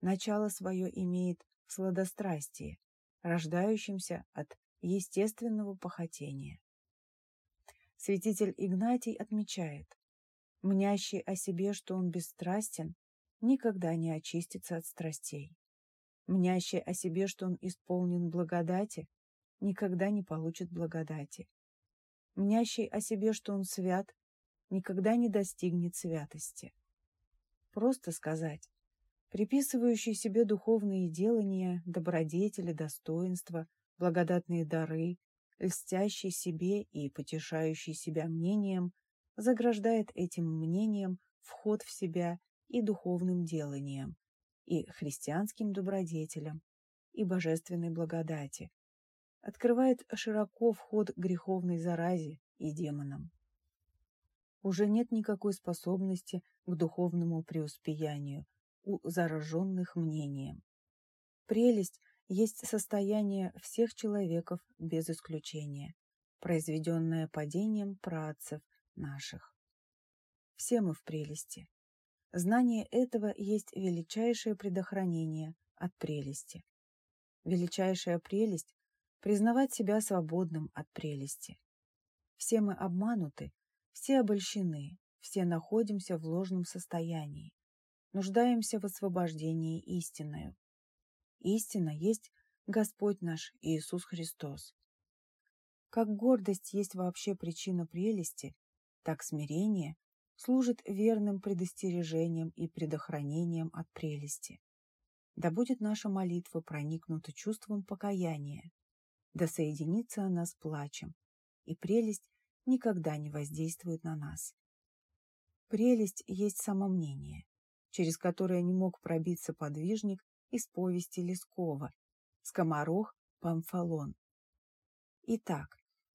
начало свое имеет в сладострастии, рождающемся от естественного похотения. Святитель Игнатий отмечает, Мнящий о себе, что он бесстрастен, никогда не очистится от страстей. Мнящий о себе, что он исполнен благодати, никогда не получит благодати. Мнящий о себе, что он свят, никогда не достигнет святости. Просто сказать, приписывающий себе духовные делания, добродетели, достоинства, благодатные дары, льстящий себе и потешающий себя мнением, заграждает этим мнением вход в себя и духовным деланием, и христианским добродетелям, и божественной благодати, открывает широко вход греховной заразе и демонам. Уже нет никакой способности к духовному преуспеянию у зараженных мнением. Прелесть есть состояние всех человеков без исключения, произведенное падением працев наших. Все мы в прелести. Знание этого есть величайшее предохранение от прелести. Величайшая прелесть – признавать себя свободным от прелести. Все мы обмануты, все обольщены, все находимся в ложном состоянии, нуждаемся в освобождении истинною. Истина есть Господь наш Иисус Христос. Как гордость есть вообще причина прелести, так смирение служит верным предостережением и предохранением от прелести. Да будет наша молитва проникнута чувством покаяния, да соединится она с плачем, и прелесть никогда не воздействует на нас. Прелесть есть самомнение, через которое не мог пробиться подвижник из повести Лескова «Скоморох Памфалон». Итак,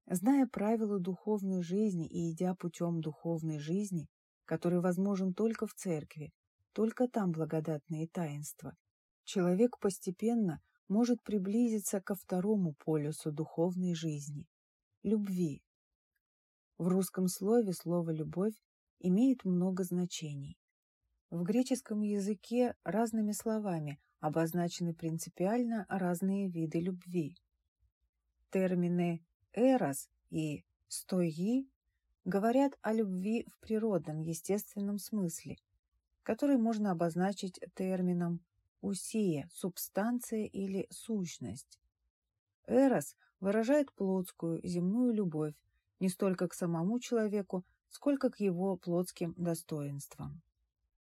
зная правила духовной жизни и идя путем духовной жизни, который возможен только в церкви, только там благодатные таинства, человек постепенно может приблизиться ко второму полюсу духовной жизни – любви. В русском слове слово «любовь» имеет много значений. В греческом языке разными словами обозначены принципиально разные виды любви. Термины «эрос» и «стои» говорят о любви в природном, естественном смысле, который можно обозначить термином «усия» – субстанция или сущность. «Эрос» выражает плотскую, земную любовь не столько к самому человеку, сколько к его плотским достоинствам.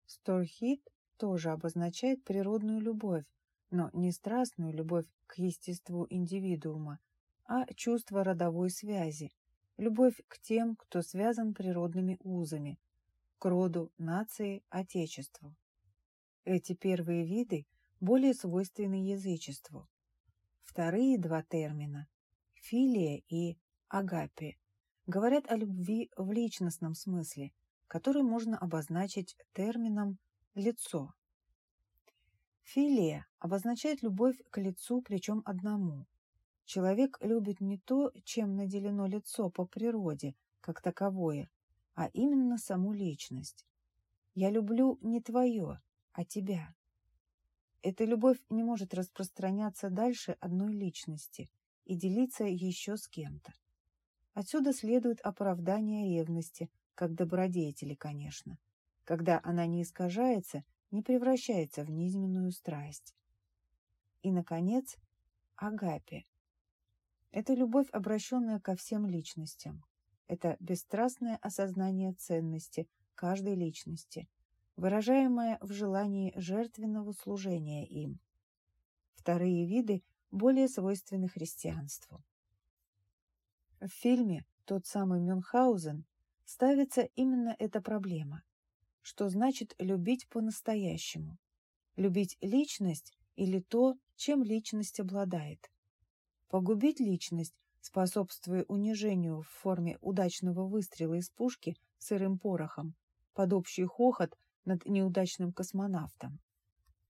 Сторхит тоже обозначает природную любовь, но не страстную любовь к естеству индивидуума, а чувство родовой связи, любовь к тем, кто связан природными узами, к роду, нации, отечеству. Эти первые виды более свойственны язычеству. Вторые два термина – филия и агапи – говорят о любви в личностном смысле, который можно обозначить термином Лицо. Филия обозначает любовь к лицу, причем одному. Человек любит не то, чем наделено лицо по природе, как таковое, а именно саму личность. Я люблю не твое, а тебя. Эта любовь не может распространяться дальше одной личности и делиться еще с кем-то. Отсюда следует оправдание ревности, как добродетели, конечно когда она не искажается, не превращается в низменную страсть. И, наконец, агапе. Это любовь, обращенная ко всем личностям. Это бесстрастное осознание ценности каждой личности, выражаемое в желании жертвенного служения им. Вторые виды более свойственны христианству. В фильме «Тот самый Мюнхгаузен» ставится именно эта проблема что значит любить по-настоящему. Любить личность или то, чем личность обладает. Погубить личность, способствуя унижению в форме удачного выстрела из пушки сырым порохом, под общий хохот над неудачным космонавтом.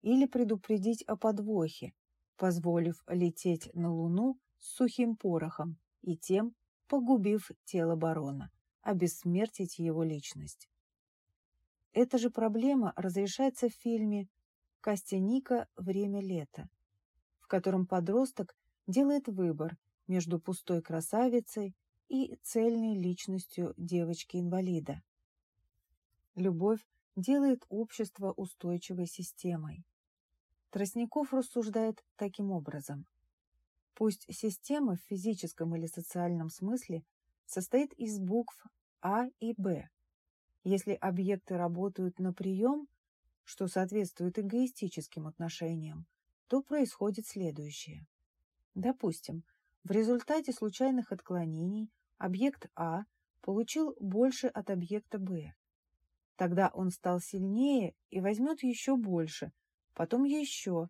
Или предупредить о подвохе, позволив лететь на Луну с сухим порохом и тем погубив тело барона, обессмертить его личность. Эта же проблема разрешается в фильме «Костяника. Время лета», в котором подросток делает выбор между пустой красавицей и цельной личностью девочки-инвалида. Любовь делает общество устойчивой системой. Тростников рассуждает таким образом. Пусть система в физическом или социальном смысле состоит из букв А и Б. Если объекты работают на прием, что соответствует эгоистическим отношениям, то происходит следующее. Допустим, в результате случайных отклонений объект А получил больше от объекта Б. Тогда он стал сильнее и возьмет еще больше, потом еще,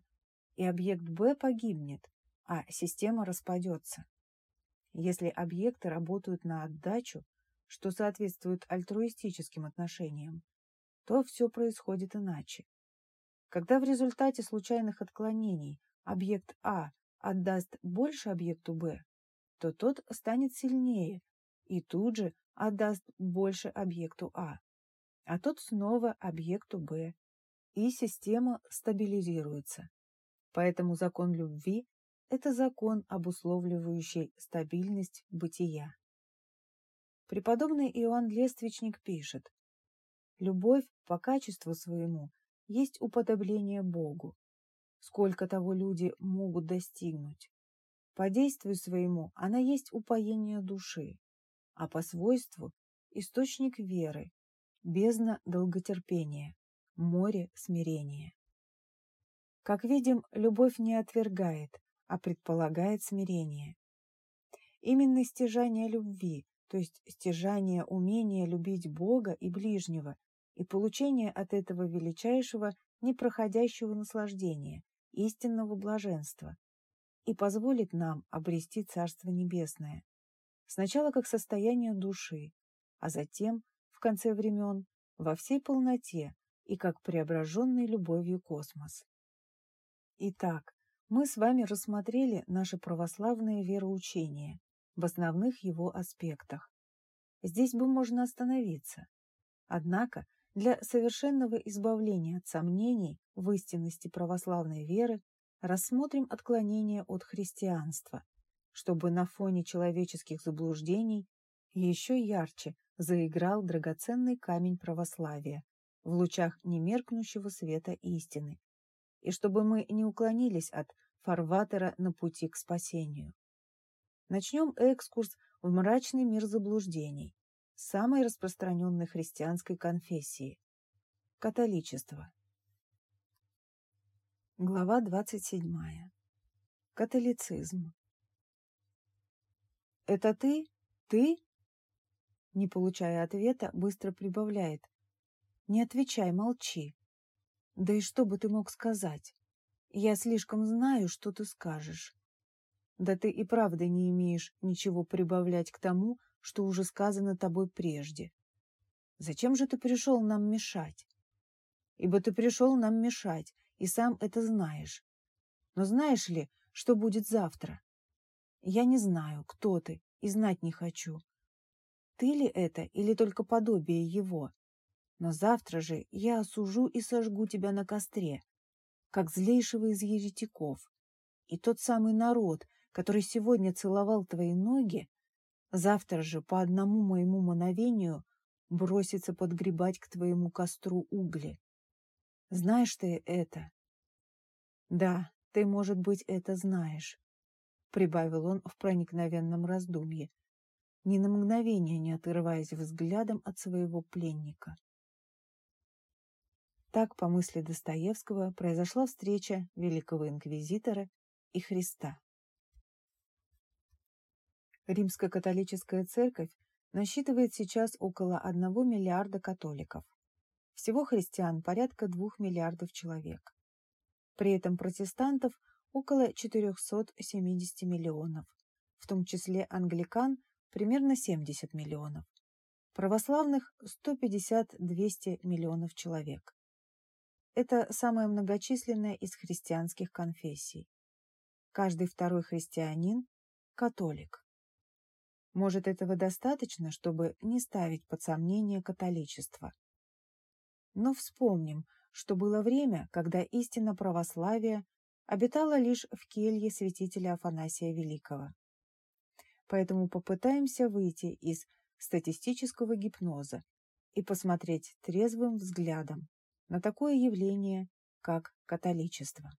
и объект Б погибнет, а система распадется. Если объекты работают на отдачу, что соответствует альтруистическим отношениям, то все происходит иначе. Когда в результате случайных отклонений объект А отдаст больше объекту Б, то тот станет сильнее и тут же отдаст больше объекту А, а тот снова объекту Б, и система стабилизируется. Поэтому закон любви – это закон, обусловливающий стабильность бытия. Преподобный Иоанн Лествичник пишет, «Любовь по качеству своему есть уподобление Богу. Сколько того люди могут достигнуть. По действию своему она есть упоение души, а по свойству – источник веры, бездна долготерпения, море смирения. Как видим, любовь не отвергает, а предполагает смирение. Именно стяжание любви, то есть стяжание умения любить Бога и ближнего, и получение от этого величайшего непроходящего наслаждения, истинного блаженства, и позволит нам обрести Царство Небесное, сначала как состояние души, а затем, в конце времен, во всей полноте и как преображенный любовью космос. Итак, мы с вами рассмотрели наше православное вероучение в основных его аспектах. Здесь бы можно остановиться. Однако для совершенного избавления от сомнений в истинности православной веры рассмотрим отклонения от христианства, чтобы на фоне человеческих заблуждений еще ярче заиграл драгоценный камень православия в лучах немеркнущего света истины, и чтобы мы не уклонились от фарватера на пути к спасению. Начнем экскурс в мрачный мир заблуждений, самой распространенной христианской конфессии – католичество. Глава 27. Католицизм. «Это ты? Ты?» Не получая ответа, быстро прибавляет. «Не отвечай, молчи. Да и что бы ты мог сказать? Я слишком знаю, что ты скажешь. Да ты и правда не имеешь ничего прибавлять к тому, что уже сказано тобой прежде. Зачем же ты пришел нам мешать? Ибо ты пришел нам мешать, и сам это знаешь. Но знаешь ли, что будет завтра? Я не знаю, кто ты, и знать не хочу. Ты ли это или только подобие его? Но завтра же я осужу и сожгу тебя на костре, как злейшего из еретиков. И тот самый народ, который сегодня целовал твои ноги, завтра же по одному моему мановению бросится подгребать к твоему костру угли. Знаешь ты это? Да, ты, может быть, это знаешь, прибавил он в проникновенном раздумье, ни на мгновение не отрываясь взглядом от своего пленника. Так, по мысли Достоевского, произошла встреча великого инквизитора и Христа. Римско-католическая церковь насчитывает сейчас около 1 миллиарда католиков. Всего христиан порядка 2 миллиардов человек. При этом протестантов около 470 миллионов, в том числе англикан примерно 70 миллионов, православных 150-200 миллионов человек. Это самая многочисленная из христианских конфессий. Каждый второй христианин – католик. Может, этого достаточно, чтобы не ставить под сомнение католичество. Но вспомним, что было время, когда истина православия обитала лишь в келье святителя Афанасия Великого. Поэтому попытаемся выйти из статистического гипноза и посмотреть трезвым взглядом на такое явление, как католичество.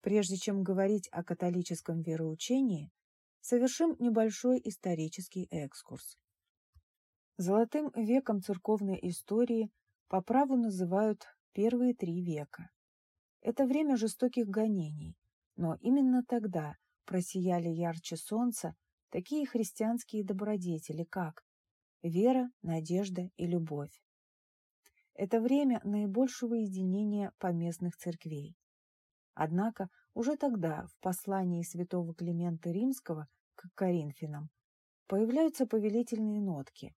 Прежде чем говорить о католическом вероучении, совершим небольшой исторический экскурс. Золотым веком церковной истории по праву называют первые три века. Это время жестоких гонений, но именно тогда просияли ярче солнца такие христианские добродетели, как вера, надежда и любовь. Это время наибольшего единения поместных церквей. Однако уже тогда в послании святого Климента Римского к Коринфянам появляются повелительные нотки.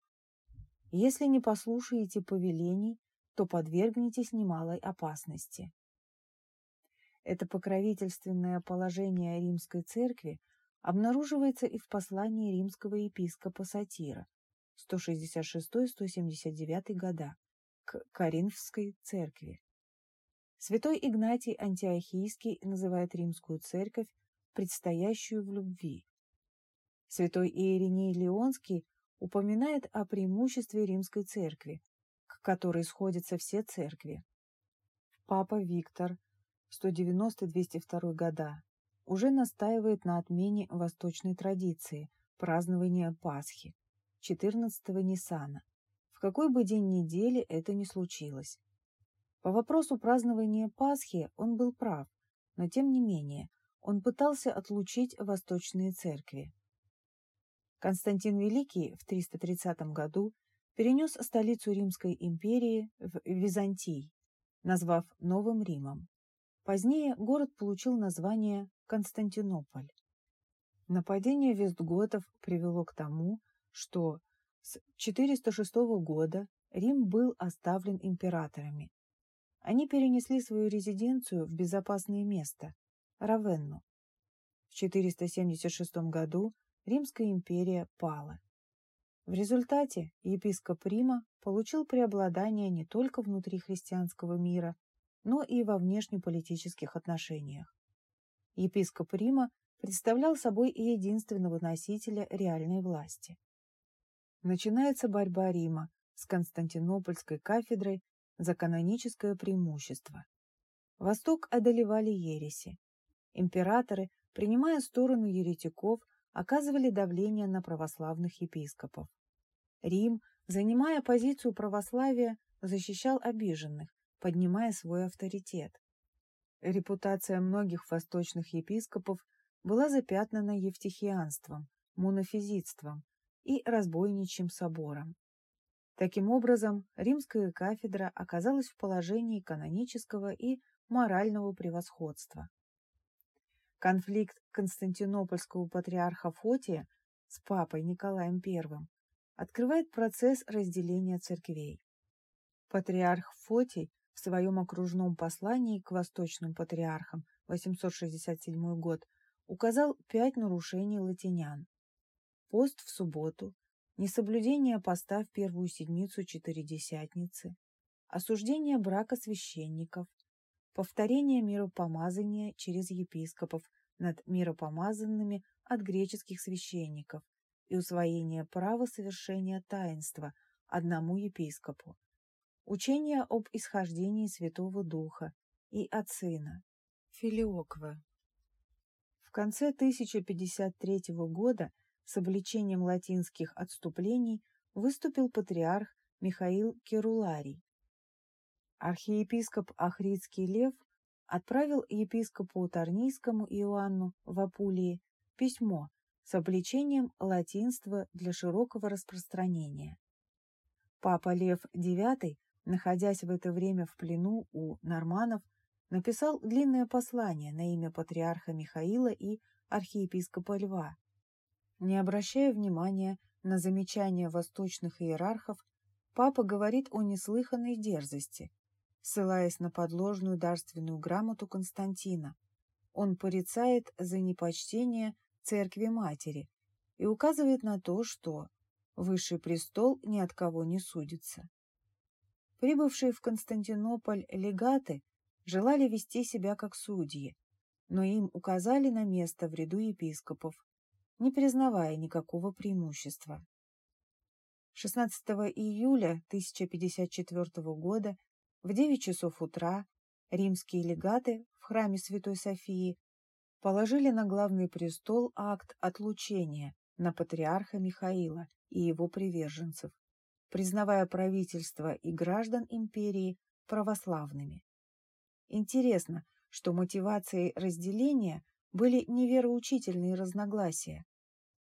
Если не послушаете повелений, то подвергнетесь немалой опасности. Это покровительственное положение римской церкви обнаруживается и в послании римского епископа Сатира 166-179 года к Коринфской церкви. Святой Игнатий Антиохийский называет римскую церковь предстоящую в любви. Святой Иериней Леонский упоминает о преимуществе римской церкви, к которой сходятся все церкви. Папа Виктор 190-202 года уже настаивает на отмене восточной традиции празднования Пасхи, 14-го Ниссана, какой бы день недели это ни случилось. По вопросу празднования Пасхи он был прав, но тем не менее он пытался отлучить восточные церкви. Константин Великий в 330 году перенес столицу Римской империи в Византий, назвав Новым Римом. Позднее город получил название Константинополь. Нападение вестготов привело к тому, что с 406 года Рим был оставлен императорами. Они перенесли свою резиденцию в безопасное место – Равенну. В 476 году Римская империя пала. В результате епископ Рима получил преобладание не только внутри христианского мира, но и во внешнеполитических отношениях. Епископ Рима представлял собой единственного носителя реальной власти. Начинается борьба Рима с Константинопольской кафедрой за каноническое преимущество. Восток одолевали ереси. Императоры, принимая сторону еретиков, оказывали давление на православных епископов. Рим, занимая позицию православия, защищал обиженных, поднимая свой авторитет. Репутация многих восточных епископов была запятнана евтихианством, монофизитством и разбойничьим собором. Таким образом, римская кафедра оказалась в положении канонического и морального превосходства. Конфликт константинопольского патриарха Фотия с папой Николаем I открывает процесс разделения церквей. Патриарх Фотий в своем окружном послании к восточным патриархам 867 год указал пять нарушений латинян. Пост в субботу, несоблюдение поста в первую седмицу Четыредесятницы, осуждение брака священников, повторение миропомазания через епископов над миропомазанными от греческих священников и усвоение права совершения таинства одному епископу, Учение об исхождении Святого Духа и от Сына. Филиоква. В конце 1053 года с обличением латинских отступлений выступил патриарх Михаил Керуларий. Архиепископ Ахридский Лев отправил епископу Тарнийскому Иоанну в Апулии письмо с обличением латинства для широкого распространения. Папа Лев IX находясь в это время в плену у норманов, написал длинное послание на имя патриарха Михаила и архиепископа Льва. Не обращая внимания на замечания восточных иерархов, папа говорит о неслыханной дерзости, ссылаясь на подложную дарственную грамоту Константина. Он порицает за непочтение церкви матери и указывает на то, что высший престол ни от кого не судится. Прибывшие в Константинополь легаты желали вести себя как судьи, но им указали на место в ряду епископов, не признавая никакого преимущества. 16 июля 1054 года в 9 часов утра римские легаты в храме Святой Софии положили на главный престол акт отлучения на патриарха Михаила и его приверженцев, признавая правительство и граждан империи православными. Интересно, что мотивацией разделения были не вероучительные разногласия,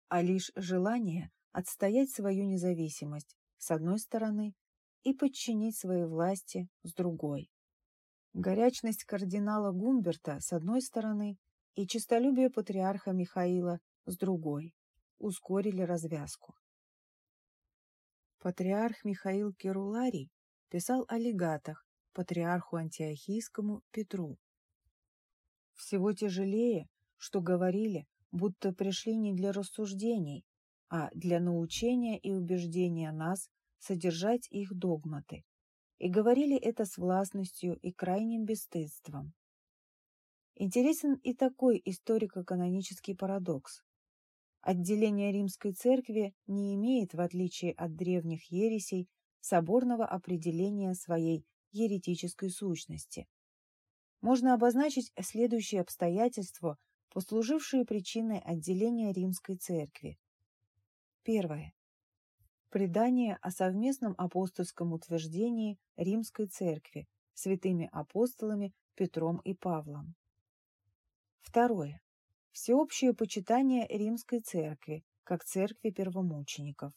а лишь желание отстоять свою независимость с одной стороны и подчинить своей власти с другой. Горячность кардинала Гумберта с одной стороны и честолюбие патриарха Михаила с другой ускорили развязку. Патриарх Михаил Керуларий писал о легатах патриарху антиохийскому Петру. Всего тяжелее, что говорили, будто пришли не для рассуждений, а для научения и убеждения нас содержать их догматы. И говорили это с властностью и крайним бесстыдством. Интересен и такой историко-канонический парадокс. Отделение римской церкви не имеет, в отличие от древних ересей, соборного определения своей еретической сущности. Можно обозначить следующие обстоятельства, послужившие причиной отделения римской церкви. Первое. Предание о совместном апостольском утверждении римской церкви святыми апостолами Петром и Павлом. Второе. Всеобщее почитание римской церкви, как церкви первомучеников.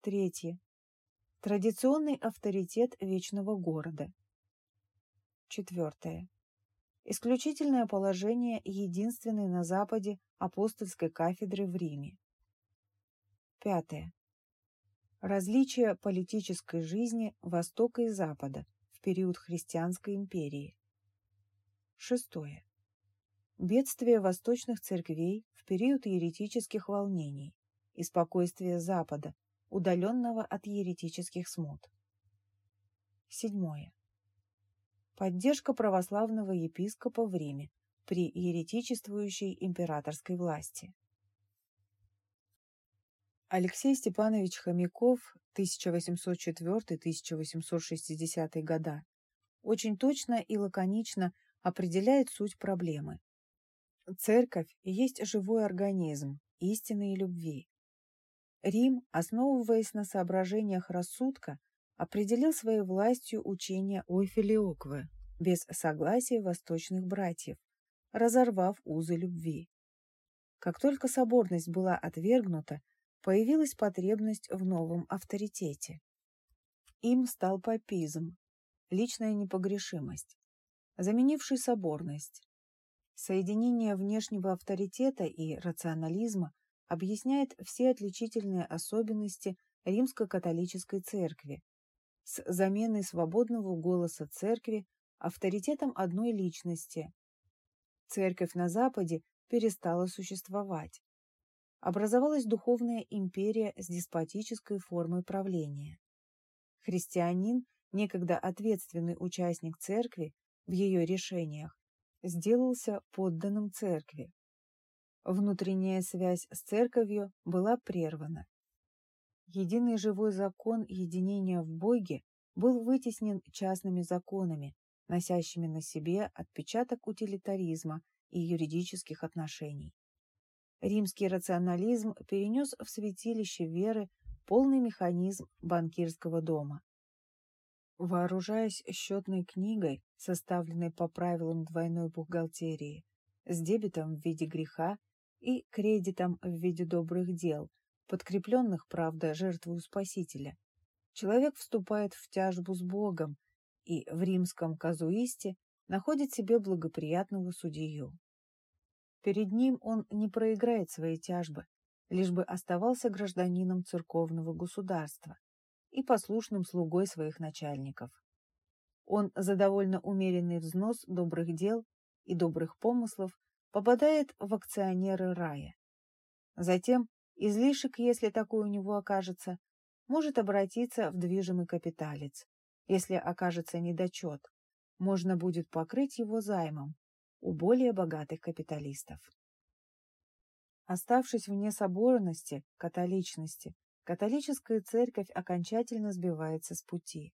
Третье. Традиционный авторитет вечного города. Четвертое. Исключительное положение единственной на Западе апостольской кафедры в Риме. Пятое. Различие политической жизни Востока и Запада в период христианской империи. Шестое бедствие восточных церквей в период еретических волнений и спокойствие Запада, удаленного от еретических смут. Седьмое. Поддержка православного епископа в Риме при еретичествующей императорской власти. Алексей Степанович Хомяков, 1804-1860 года, очень точно и лаконично определяет суть проблемы Церковь есть живой организм истины и любви. Рим, основываясь на соображениях рассудка, определил своей властью учение о филиокве без согласия восточных братьев, разорвав узы любви. Как только соборность была отвергнута, появилась потребность в новом авторитете. Им стал папизм, личная непогрешимость, заменивший соборность, Соединение внешнего авторитета и рационализма объясняет все отличительные особенности римско-католической церкви с заменой свободного голоса церкви авторитетом одной личности. Церковь на Западе перестала существовать. Образовалась духовная империя с деспотической формой правления. Христианин, некогда ответственный участник церкви в ее решениях, сделался подданным церкви. Внутренняя связь с церковью была прервана. Единый живой закон единения в Боге был вытеснен частными законами, носящими на себе отпечаток утилитаризма и юридических отношений. Римский рационализм перенес в святилище веры полный механизм банкирского дома. Вооружаясь счетной книгой, составленной по правилам двойной бухгалтерии, с дебетом в виде греха и кредитом в виде добрых дел, подкрепленных, правда, жертвою Спасителя, человек вступает в тяжбу с Богом и в римском казуисте находит себе благоприятного судью. Перед ним он не проиграет свои тяжбы, лишь бы оставался гражданином церковного государства, и послушным слугой своих начальников. Он за довольно умеренный взнос добрых дел и добрых помыслов попадает в акционеры рая. Затем излишек, если такой у него окажется, может обратиться в движимый капиталец. Если окажется недочет, можно будет покрыть его займом у более богатых капиталистов. Оставшись вне соборности, католичности, католическая церковь окончательно сбивается с пути.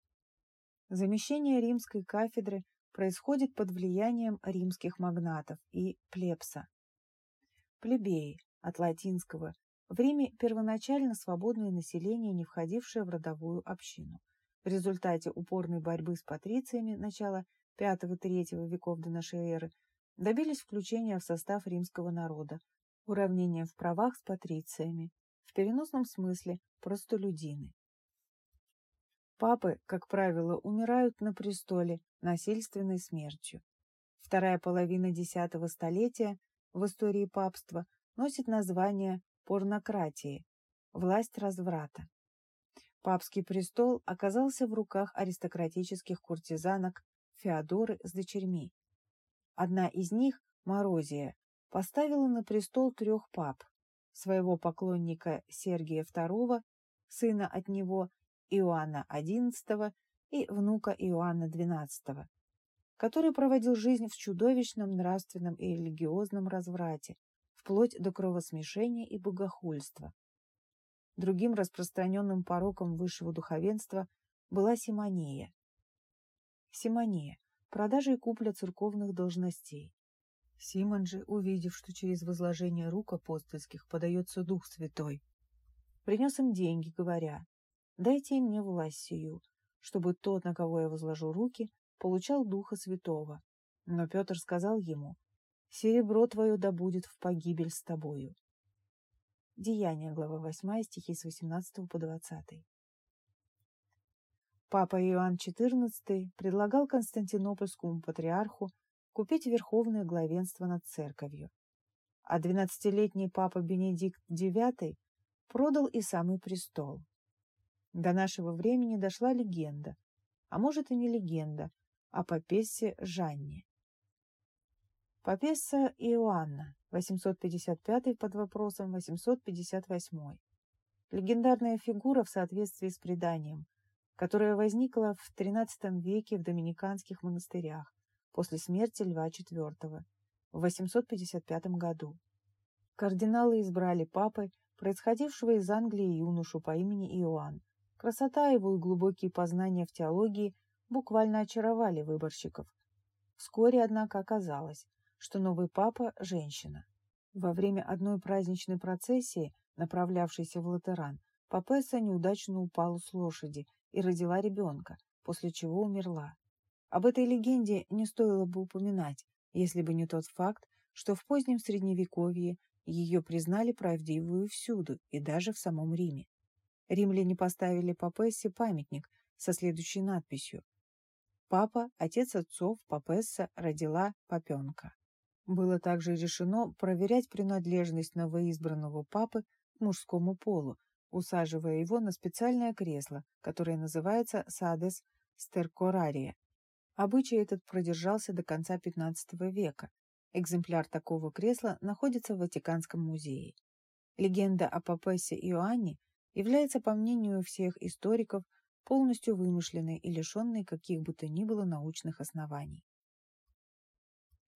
Замещение римской кафедры происходит под влиянием римских магнатов и плебса. Плебеи, от латинского, в Риме первоначально свободное население, не входившее в родовую общину. В результате упорной борьбы с патрициями начала V-III веков до нашей эры добились включения в состав римского народа, уравнения в правах с патрициями, в переносном смысле простолюдины. Папы, как правило, умирают на престоле насильственной смертью. Вторая половина X столетия в истории папства носит название порнократии – власть разврата. Папский престол оказался в руках аристократических куртизанок Феодоры с дочерьми. Одна из них, Морозия, поставила на престол трех пап – своего поклонника Сергия II, сына от него Иоанна XI и внука Иоанна XII, который проводил жизнь в чудовищном нравственном и религиозном разврате, вплоть до кровосмешения и богохульства. Другим распространенным пороком высшего духовенства была симония. Симония – продажа и купля церковных должностей. Симон же, увидев, что через возложение рук апостольских подается Дух Святой, принес им деньги, говоря, Дайте мне власть сию, чтобы тот, на кого я возложу руки, получал Духа Святого. Но Петр сказал ему, «Серебро твое да будет в погибель с тобою». Деяния, глава 8, стихи с 18 по 20. Папа Иоанн XIV предлагал Константинопольскому патриарху купить верховное главенство над церковью. А двенадцатилетний папа Бенедикт IX продал и самый престол. До нашего времени дошла легенда, а может и не легенда, о папессе Жанне. Папесса Иоанна, 855 под вопросом 858. Легендарная фигура в соответствии с преданием, которая возникла в XIII веке в доминиканских монастырях после смерти Льва IV в 855 году. Кардиналы избрали папой происходившего из Англии юношу по имени Иоанн, Красота его и глубокие познания в теологии буквально очаровали выборщиков. Вскоре, однако, оказалось, что новый папа – женщина. Во время одной праздничной процессии, направлявшейся в Латеран, папесса неудачно упала с лошади и родила ребенка, после чего умерла. Об этой легенде не стоило бы упоминать, если бы не тот факт, что в позднем Средневековье ее признали правдивую всюду и даже в самом Риме. Римляне поставили Папессе памятник со следующей надписью «Папа, отец отцов, Папесса родила Папенка». Было также решено проверять принадлежность новоизбранного папы к мужскому полу, усаживая его на специальное кресло, которое называется «садес стеркорария». Обычай этот продержался до конца XV века. Экземпляр такого кресла находится в Ватиканском музее. Легенда о Папессе Иоанне является, по мнению всех историков, полностью вымышленной и лишенной каких бы то ни было научных оснований.